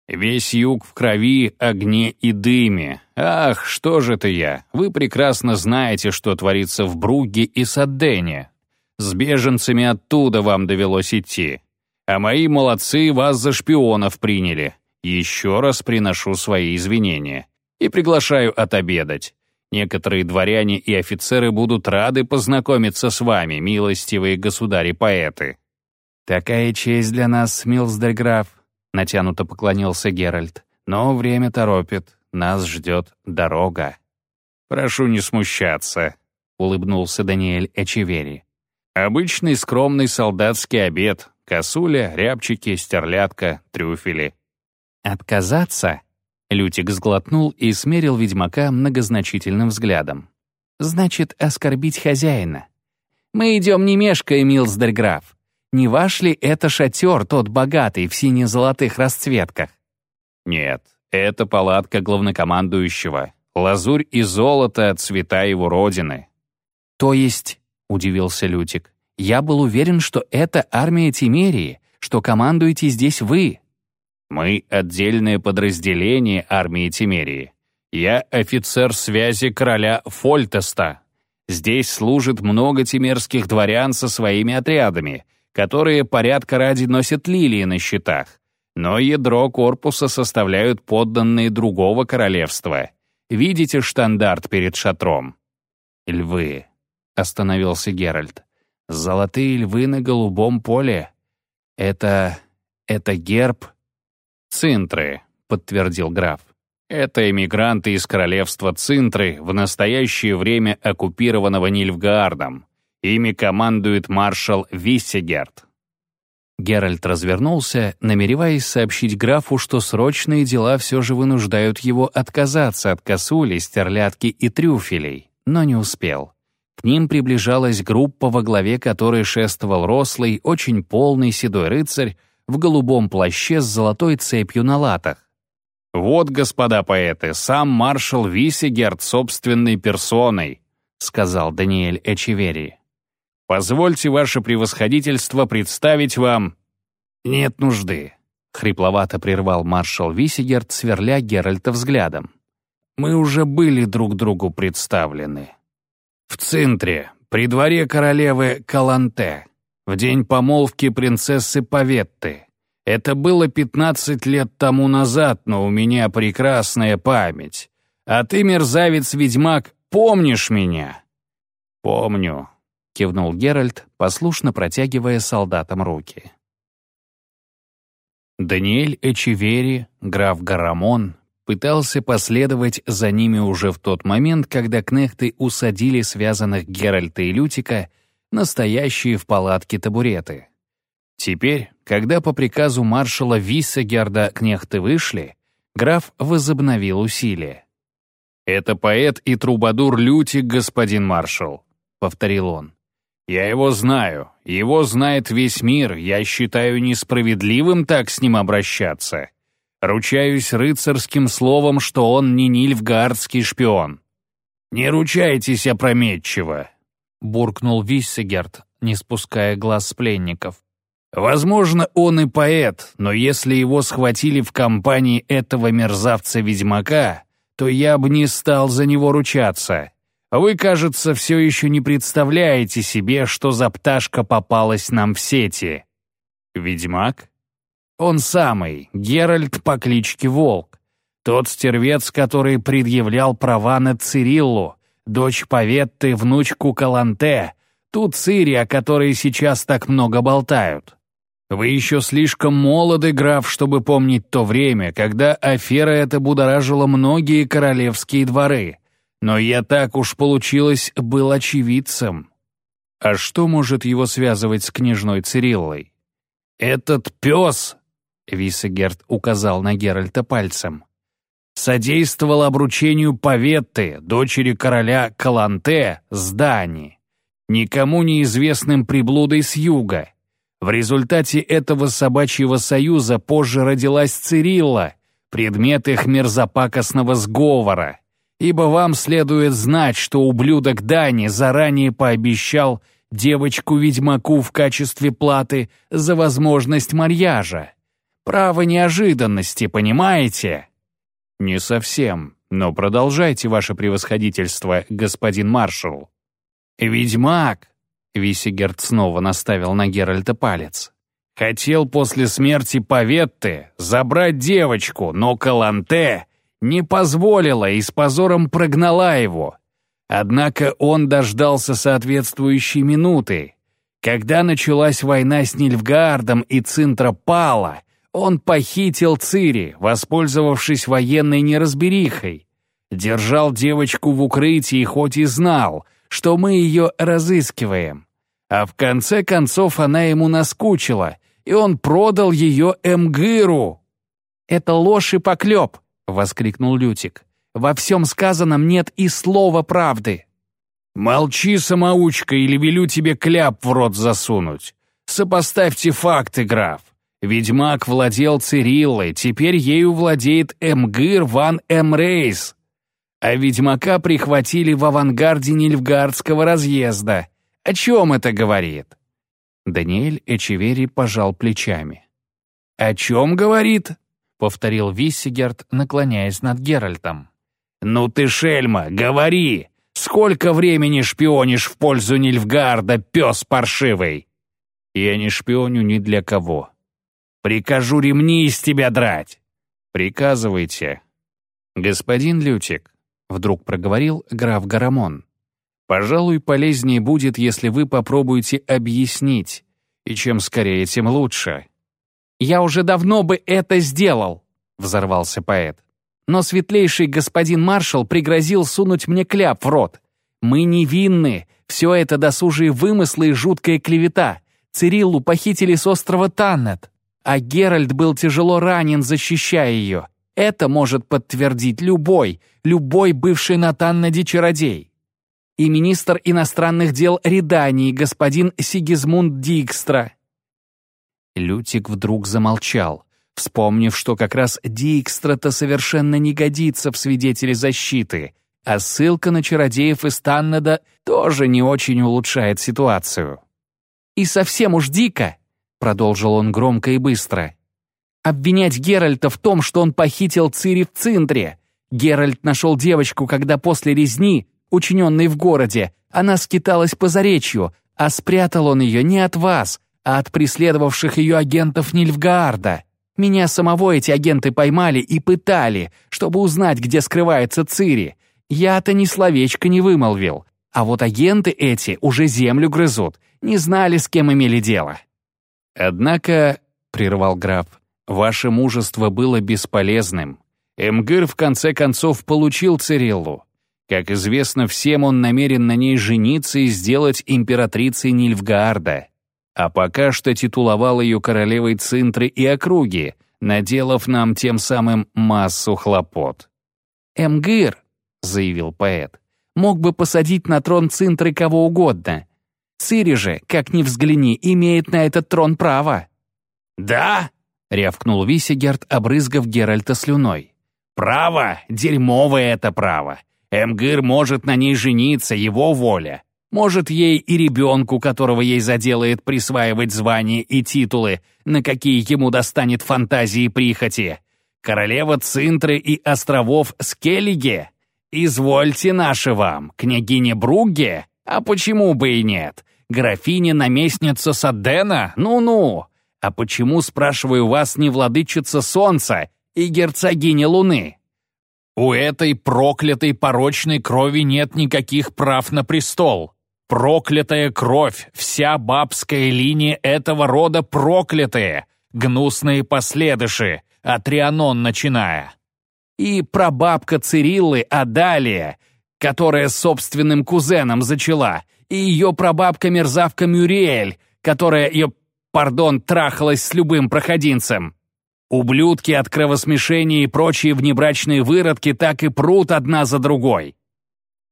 Speaker 3: Весь юг в крови, огне и дыме. Ах, что же это я? Вы прекрасно знаете, что творится в Бругге и Саддене, с беженцами оттуда вам довелось идти. А мои молодцы вас за шпионов приняли. Еще раз приношу свои извинения. И приглашаю отобедать. Некоторые дворяне и офицеры будут рады познакомиться с вами, милостивые государи-поэты».
Speaker 1: «Такая честь для нас, милсдерграф», — натянуто поклонился Геральт. «Но время торопит, нас ждет дорога».
Speaker 3: «Прошу не смущаться», — улыбнулся Даниэль Эчевери. Обычный скромный солдатский обед. Косуля, рябчики, стерлядка, трюфели.
Speaker 1: «Отказаться?» Лютик сглотнул и смерил ведьмака многозначительным взглядом. «Значит, оскорбить хозяина. Мы идем не мешкая, Милсдерграф. Не ваш ли это шатер, тот богатый, в сине-золотых расцветках?»
Speaker 3: «Нет, это палатка главнокомандующего. Лазурь и золото — цвета его родины».
Speaker 1: «То есть — удивился Лютик. «Я был уверен, что это армия Тимерии, что командуете здесь вы».
Speaker 3: Мы — отдельное подразделение армии Тимерии. Я офицер связи короля Фольтеста. Здесь служит много тимерских дворян со своими отрядами, которые порядка ради носят лилии на щитах. Но ядро корпуса составляют подданные другого королевства. Видите штандарт перед шатром? «Львы», — остановился Геральт. «Золотые львы на голубом поле. Это... это герб?» «Цинтры», — подтвердил граф. Это эмигранты из королевства Цинтры, в настоящее время оккупированного Нильфгаардом. Ими командует маршал Виссегерт. Геральт развернулся, намереваясь сообщить графу, что срочные дела все же вынуждают его отказаться от косули, стерлядки и трюфелей, но не успел. К ним приближалась группа, во главе которой шествовал рослый, очень полный седой рыцарь в голубом плаще с золотой цепью на латах. «Вот, господа поэты, сам маршал Висегерт собственной персоной», сказал Даниэль Эчевери. «Позвольте, ваше превосходительство, представить вам...» «Нет нужды», — хрипловато прервал маршал Висегерт, сверля Геральта взглядом. «Мы уже были друг другу представлены. В Центре, при дворе королевы Каланте, в день помолвки принцессы Паветты, это было пятнадцать лет тому назад, но у меня прекрасная память. А ты, мерзавец-ведьмак, помнишь меня?» «Помню», — кивнул Геральт, послушно протягивая солдатам руки. Даниэль Эчевери, граф Гарамон, пытался последовать за ними уже в тот момент, когда кнехты усадили связанных Геральта и Лютика настоящие в палатке табуреты. Теперь, когда по приказу маршала Виссегерда кнехты вышли, граф возобновил усилия. «Это поэт и трубадур Лютик, господин маршал», — повторил он. «Я его знаю, его знает весь мир, я считаю несправедливым так с ним обращаться. Ручаюсь рыцарским словом, что он не нильфгаардский шпион». «Не ручайтесь опрометчиво», — буркнул Виссегерд, не спуская глаз с пленников. Возможно, он и поэт, но если его схватили в компании этого мерзавца-ведьмака, то я бы не стал за него ручаться. Вы, кажется, все еще не представляете себе, что за пташка попалась нам в сети. Ведьмак? Он самый, Геральт по кличке Волк. Тот стервец, который предъявлял права на Цириллу, дочь Поветты, внучку Каланте, ту Цири, о которой сейчас так много болтают. Вы еще слишком молоды, граф, чтобы помнить то время, когда афера эта будоражила многие королевские дворы. Но я так уж получилось был очевидцем. А что может его связывать с княжной Цириллой? «Этот пес!» — Виссегерт указал на Геральта пальцем. «Содействовал обручению Паветты, дочери короля Каланте, с Дани, никому неизвестным приблудой с юга» В результате этого собачьего союза позже родилась Цирилла, предмет их мерзопакостного сговора. Ибо вам следует знать, что ублюдок Дани заранее пообещал девочку-ведьмаку в качестве платы за возможность марьяжа. Право неожиданности, понимаете? Не совсем, но продолжайте ваше превосходительство, господин маршал. Ведьмак, Висигерт снова наставил на Геральта палец. «Хотел после смерти Паветты забрать девочку, но Каланте не позволила и с позором прогнала его. Однако он дождался соответствующей минуты. Когда началась война с Нильфгаардом и Цинтра пала, он похитил Цири, воспользовавшись военной неразберихой. Держал девочку в укрытии, хоть и знал, что мы ее разыскиваем. А в конце концов она ему наскучила, и он продал ее Эмгыру. «Это ложь и поклеп!» — воскликнул Лютик. «Во всем сказанном нет и слова правды». «Молчи, самоучка, или велю тебе кляп в рот засунуть. Сопоставьте факты, граф. Ведьмак владел Цириллой, теперь ею владеет Эмгыр ван Эмрейс. А ведьмака прихватили в авангарде Нильфгардского разъезда. О чем это говорит?» Даниэль Эчевери пожал плечами. «О чем говорит?»
Speaker 1: — повторил Виссигерт, наклоняясь над Геральтом.
Speaker 3: «Ну ты, шельма, говори! Сколько времени шпионишь в пользу Нильфгарда, пес паршивый?»
Speaker 1: «Я не шпионю ни для кого».
Speaker 3: «Прикажу ремни из тебя драть!»
Speaker 1: «Приказывайте». «Господин Лютик», — вдруг проговорил граф Гарамон, «пожалуй, полезнее будет, если вы попробуете объяснить, и чем скорее, тем лучше».
Speaker 5: «Я уже давно бы это сделал», — взорвался поэт. «Но светлейший господин маршал пригрозил сунуть мне кляп в рот. Мы невинны, все это досужие вымыслы и жуткая клевета. Цириллу похитили с острова Таннет, а Геральт был тяжело ранен, защищая ее. Это может подтвердить любой, любой бывший на Таннеде чародей. И министр иностранных дел Редании, господин Сигизмунд Дикстра,
Speaker 1: Лютик вдруг замолчал, вспомнив, что как раз Дикстра-то совершенно не годится в свидетели защиты, а ссылка на чародеев из Таннеда тоже не очень улучшает ситуацию.
Speaker 5: «И совсем уж дико», — продолжил он громко и быстро, «обвинять Геральта в том, что он похитил Цири в Циндре. Геральт нашел девочку, когда после резни, учиненной в городе, она скиталась по заречью, а спрятал он ее не от вас, а от преследовавших ее агентов Нильфгаарда. Меня самого эти агенты поймали и пытали, чтобы узнать, где скрывается Цири. Я-то ни словечко не вымолвил. А вот агенты эти уже землю грызут, не знали, с кем имели дело.
Speaker 1: «Однако», — прервал граф, — «ваше мужество было бесполезным. Эмгыр в конце концов получил Цириллу. Как известно всем, он намерен на ней жениться и сделать императрицей Нильфгаарда а пока что титуловал ее королевой Цинтры и округи, наделав нам тем самым массу хлопот.
Speaker 5: «Эмгир», — заявил поэт, — «мог бы посадить на трон Цинтры кого угодно. Цири же, как ни взгляни, имеет на этот трон право».
Speaker 3: «Да?»
Speaker 1: — рявкнул Висегерт, обрызгав Геральта слюной.
Speaker 3: «Право? Дерьмовое это право. Эмгир может на ней жениться, его воля. Может, ей и ребенку, которого ей заделает присваивать звания и титулы, на какие ему достанет фантазии прихоти. Королева Цинтры и островов Скеллиге? Извольте наши вам, княгиня Бругге? А почему бы и нет? Графиня-наместница Садена? Ну-ну. А почему, спрашиваю вас, не владычица Солнца и герцогиня Луны? У этой проклятой порочной крови нет никаких прав на престол. Проклятая кровь, вся бабская линия этого рода проклятые, гнусные последыши, от Рианон начиная. И прабабка Цириллы Адалия, которая собственным кузеном зачала, и ее прабабка-мерзавка Мюриэль, которая ее, пардон, трахалась с любым проходинцем. Ублюдки от кровосмешения и прочие внебрачные выродки так и прут одна за другой.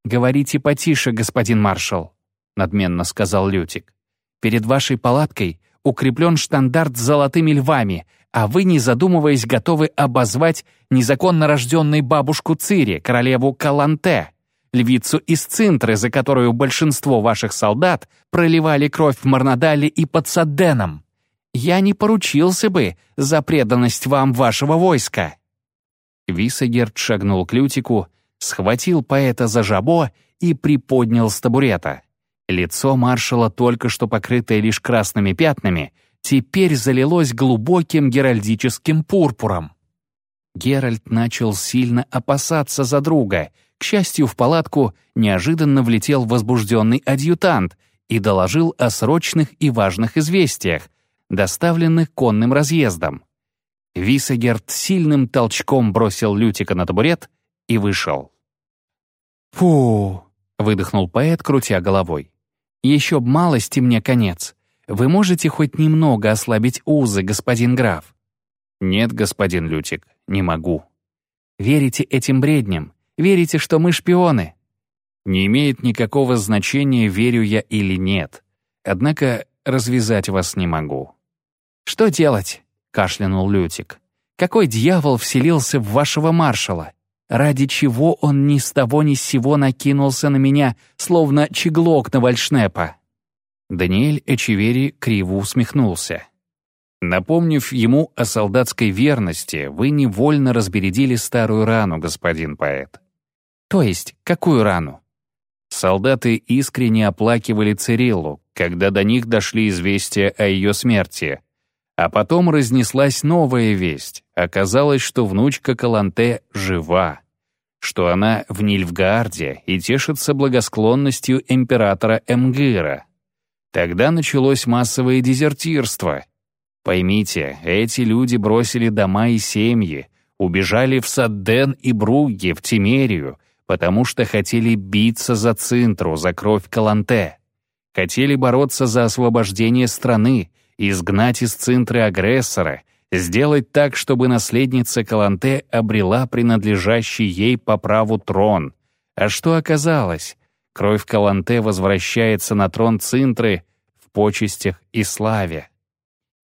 Speaker 5: «Говорите потише, господин маршал», — надменно сказал Лютик. «Перед вашей палаткой укреплен штандарт с золотыми львами, а вы, не задумываясь, готовы обозвать незаконно рожденной бабушку Цири, королеву Каланте, львицу из Цинтры, за которую большинство ваших солдат проливали кровь в Марнадале и под Садденом. Я не поручился бы за преданность вам вашего войска».
Speaker 1: Висагерт шагнул к Лютику, схватил поэта за жабо и приподнял с табурета. Лицо маршала, только что покрытое лишь красными пятнами, теперь залилось глубоким геральдическим пурпуром. Геральт начал сильно опасаться за друга. К счастью, в палатку неожиданно влетел возбужденный адъютант и доложил о срочных и важных известиях, доставленных конным разъездом. Висегерт сильным толчком бросил Лютика на табурет и вышел.
Speaker 5: «Фу!» — выдохнул поэт, крутя головой. Еще б малости мне конец. Вы можете хоть немного ослабить узы, господин граф?»
Speaker 1: «Нет, господин Лютик, не могу».
Speaker 5: «Верите этим бредням? Верите, что мы шпионы?»
Speaker 1: «Не имеет никакого значения, верю я или нет. Однако развязать вас не могу».
Speaker 5: «Что делать?» — кашлянул Лютик. «Какой дьявол вселился в вашего маршала? Ради чего он ни с того ни с сего накинулся на меня, словно чеглок на вальшнепа?»
Speaker 1: Даниэль Эчевери криво усмехнулся. Напомнив ему о солдатской верности, вы невольно разбередили старую рану, господин поэт. То есть, какую рану? Солдаты искренне оплакивали Цириллу, когда до них дошли известия о ее смерти. А потом разнеслась новая весть. Оказалось, что внучка Каланте жива, что она в Нильфгаарде и тешится благосклонностью императора Эмгыра. Тогда началось массовое дезертирство. Поймите, эти люди бросили дома и семьи, убежали в Садден и Бругге, в Тимерию, потому что хотели биться за Цинтру, за кровь Каланте. Хотели бороться за освобождение страны, изгнать из Цинтры агрессора, сделать так, чтобы наследница Каланте обрела принадлежащий ей по праву трон. А что оказалось? Кровь Каланте возвращается на трон Цинтры в почестях и славе.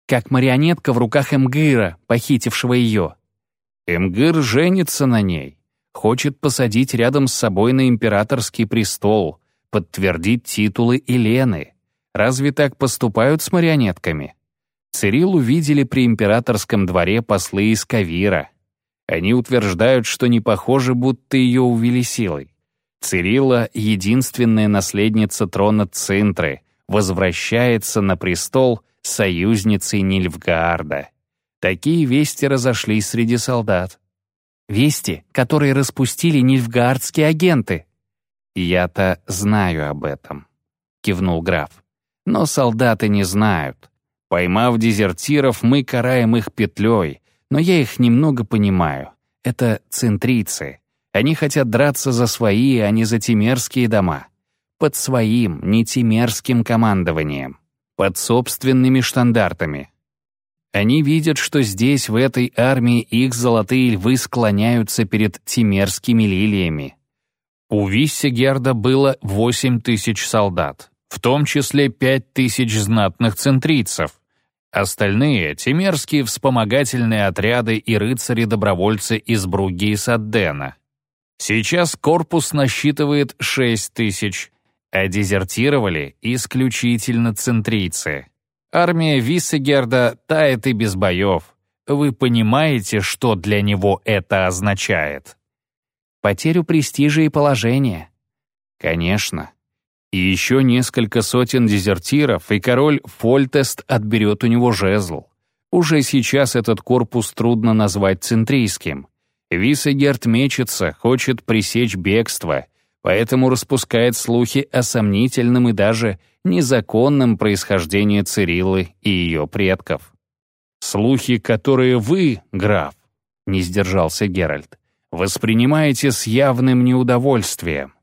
Speaker 1: Как марионетка в руках Эмгыра, похитившего ее. Эмгыр женится на ней, хочет посадить рядом с собой на императорский престол, подтвердить титулы Елены. Разве так поступают с марионетками? Цирилу видели при императорском дворе послы из Кавира. Они утверждают, что не похоже, будто ее увели силой. Цирилла — единственная наследница трона Цинтры, возвращается на престол союзницей Нильфгаарда. Такие вести разошлись среди солдат. Вести, которые распустили нильфгаардские агенты. «Я-то знаю об этом», — кивнул граф. «Но солдаты не знают. Поймав дезертиров, мы караем их петлей, но я их немного понимаю. Это центрийцы. Они хотят драться за свои, а не за тимерские дома. Под своим, не тимерским командованием. Под собственными штандартами. Они видят, что здесь, в этой армии, их золотые львы склоняются перед тимерскими лилиями. У Виссегерда было 8 тысяч солдат, в том числе 5 тысяч знатных центрийцев. Остальные — тимерские вспомогательные отряды и рыцари-добровольцы из Бруги и Саддена. Сейчас корпус насчитывает 6 тысяч, а дезертировали исключительно центрийцы. Армия Виссегерда тает и без боев. Вы понимаете, что для него это означает? Потерю престижа и положения. Конечно. И еще несколько сотен дезертиров, и король Фольтест отберет у него жезл. Уже сейчас этот корпус трудно назвать центрийским. Виссегерд мечется, хочет пресечь бегство, поэтому распускает слухи о сомнительном и даже незаконном происхождении Цириллы и ее предков. «Слухи, которые вы, граф», — не сдержался Геральт, «воспринимаете с явным неудовольствием».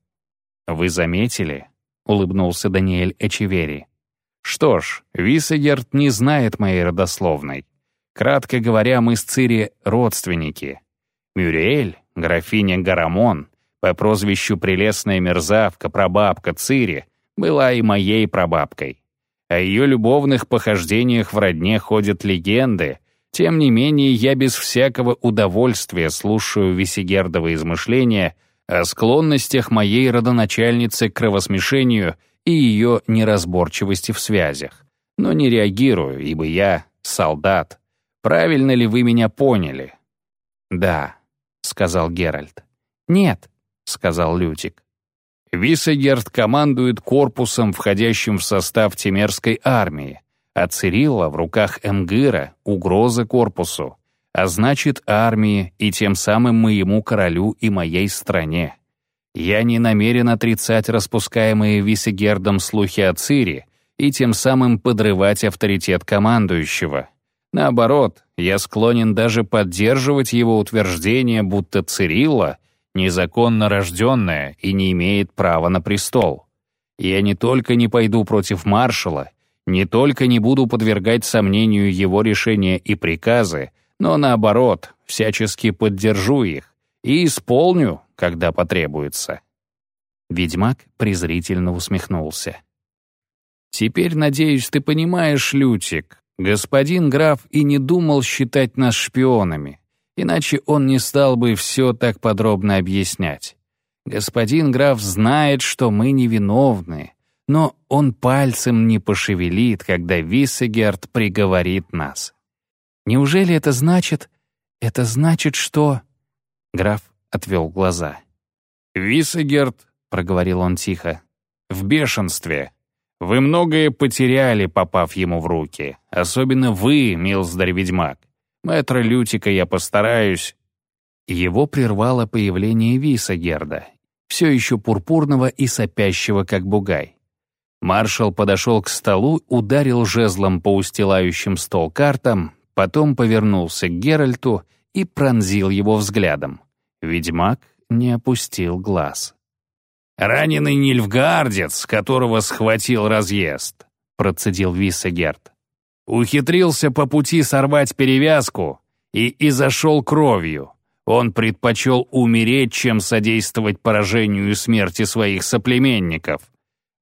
Speaker 1: «Вы заметили?» — улыбнулся Даниэль Эчевери. «Что ж, Висегерт не знает моей родословной. Кратко говоря, мы с Цири родственники. Мюриэль, графиня Гарамон, по прозвищу Прелестная мерзавка, прабабка Цири, была и моей прабабкой. О ее любовных похождениях в родне ходят легенды, тем не менее я без всякого удовольствия слушаю Висигердовы измышления о склонностях моей родоначальницы к кровосмешению и ее неразборчивости в связях. Но не реагирую, ибо я солдат. Правильно ли вы меня поняли? «Да», — сказал Геральт. «Нет», — сказал Лютик. Висегерт командует корпусом, входящим в состав Тимерской армии, а Цирилла в руках Эмгыра — угроза корпусу, а значит армии и тем самым моему королю и моей стране. Я не намерен отрицать распускаемые Висегердом слухи о Цири и тем самым подрывать авторитет командующего. Наоборот, я склонен даже поддерживать его утверждение, будто Цирилла — незаконно рожденная и не имеет права на престол. Я не только не пойду против маршала, не только не буду подвергать сомнению его решения и приказы, но наоборот, всячески поддержу их и исполню, когда потребуется». Ведьмак презрительно усмехнулся. «Теперь, надеюсь, ты понимаешь, Лютик, господин граф и не думал считать нас шпионами. Иначе он не стал бы все так подробно объяснять. Господин граф знает, что мы невиновны, но он пальцем не пошевелит, когда Виссегерт приговорит нас. Неужели это значит... Это значит, что...» Граф отвел глаза.
Speaker 3: «Виссегерт», — проговорил он тихо, — «в бешенстве. Вы многое потеряли, попав ему в руки. Особенно вы, милздарь-ведьмак. Мэтра Лютика я постараюсь».
Speaker 1: Его прервало появление Висагерда, все еще пурпурного и сопящего, как бугай. Маршал подошел к столу, ударил жезлом по устилающим стол картам, потом повернулся к Геральту и пронзил его взглядом. Ведьмак не опустил глаз.
Speaker 3: «Раненый нильфгардец, которого схватил разъезд», — процедил Виссегерт. «Ухитрился по пути сорвать перевязку и изошел кровью. Он предпочел умереть, чем содействовать поражению и смерти своих соплеменников.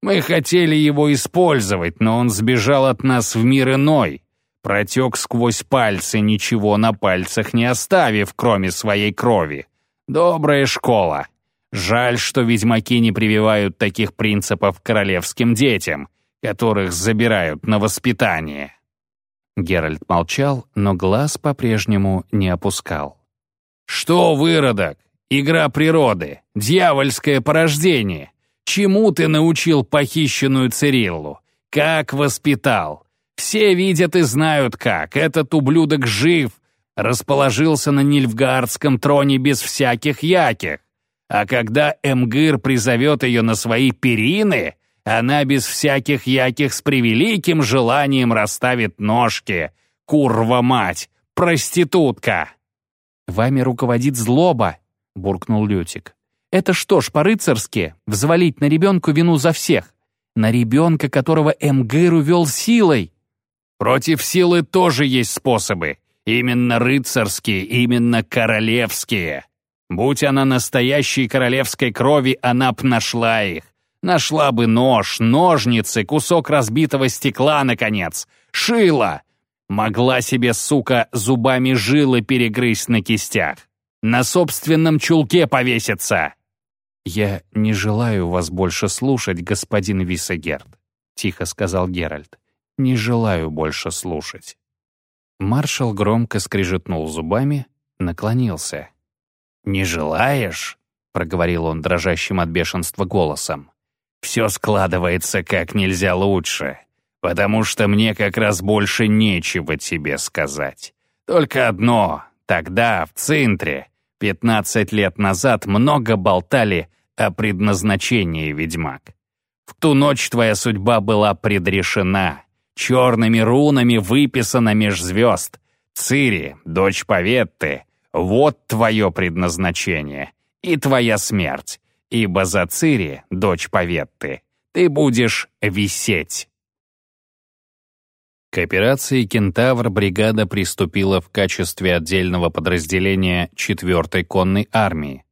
Speaker 3: Мы хотели его использовать, но он сбежал от нас в мир иной, протек сквозь пальцы, ничего на пальцах не оставив, кроме своей крови. Добрая школа. Жаль, что ведьмаки не прививают таких принципов королевским детям, которых забирают на воспитание».
Speaker 1: Геральт молчал, но глаз по-прежнему не опускал.
Speaker 3: «Что, выродок? Игра природы, дьявольское порождение. Чему ты научил похищенную Цириллу? Как воспитал? Все видят и знают как. Этот ублюдок жив, расположился на Нильфгардском троне без всяких яких. А когда Эмгыр призовет ее на свои перины, она без всяких яких с превеликим желанием расставит ножки. Курва мать, проститутка!»
Speaker 1: «Вами руководит злоба», — буркнул Лютик. «Это что ж, по-рыцарски, взвалить на ребенку вину за всех? На ребенка, которого Эмгыр увел силой?»
Speaker 3: «Против силы тоже есть способы. Именно рыцарские, именно королевские. Будь она настоящей королевской крови, она б нашла их. Нашла бы нож, ножницы, кусок разбитого стекла, наконец. Шила, Могла себе, сука, зубами жилы перегрызть на кистях. На собственном чулке повеситься.
Speaker 1: «Я не желаю вас больше слушать, господин Виссегерд», — тихо сказал Геральт. «Не желаю больше слушать». Маршал громко скрижетнул зубами, наклонился.
Speaker 3: «Не желаешь?» — проговорил он дрожащим от бешенства голосом. «Все складывается как нельзя лучше потому что мне как раз больше нечего тебе сказать. Только одно. Тогда, в центре, 15 лет назад, много болтали о предназначении, ведьмак. В ту ночь твоя судьба была предрешена. Черными рунами выписана меж звезд. Цири, дочь Поветты, вот твое предназначение и твоя смерть, ибо за Цири, дочь Поветты, ты будешь висеть.
Speaker 1: К операции «Кентавр» бригада приступила в качестве отдельного подразделения 4-й конной армии.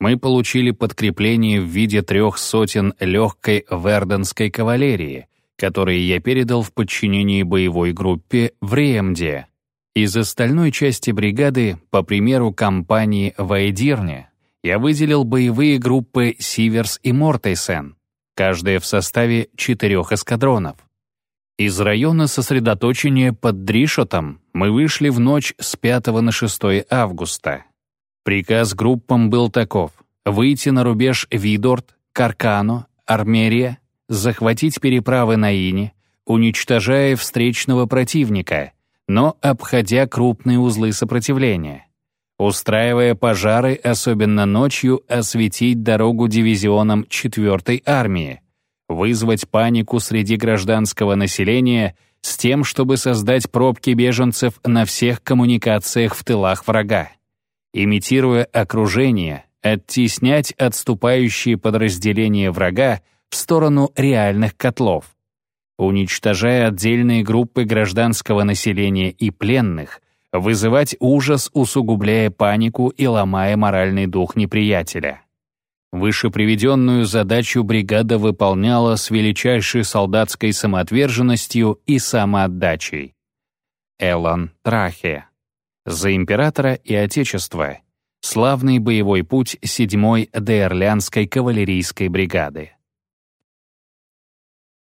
Speaker 1: Мы получили подкрепление в виде трех сотен легкой верденской кавалерии, которые я передал в подчинении боевой группе в Риемде. Из остальной части бригады, по примеру компании в Айдирне, я выделил боевые группы «Сиверс» и «Мортейсен», каждая в составе четырех эскадронов. Из района сосредоточения под Дришотом мы вышли в ночь с 5 на 6 августа. Приказ группам был таков — выйти на рубеж Видорт, Каркано, Армерия, захватить переправы на Ине, уничтожая встречного противника, но обходя крупные узлы сопротивления. Устраивая пожары, особенно ночью, осветить дорогу дивизионам 4-й армии, вызвать панику среди гражданского населения с тем, чтобы создать пробки беженцев на всех коммуникациях в тылах врага. Имитируя окружение, оттеснять отступающие подразделения врага в сторону реальных котлов. Уничтожая отдельные группы гражданского населения и пленных, вызывать ужас, усугубляя панику и ломая моральный дух неприятеля. Вышеприведенную задачу бригада выполняла с величайшей солдатской самоотверженностью и самоотдачей. Элан Трахе. За императора и отечество. Славный боевой путь 7-й Дейрлянской кавалерийской бригады.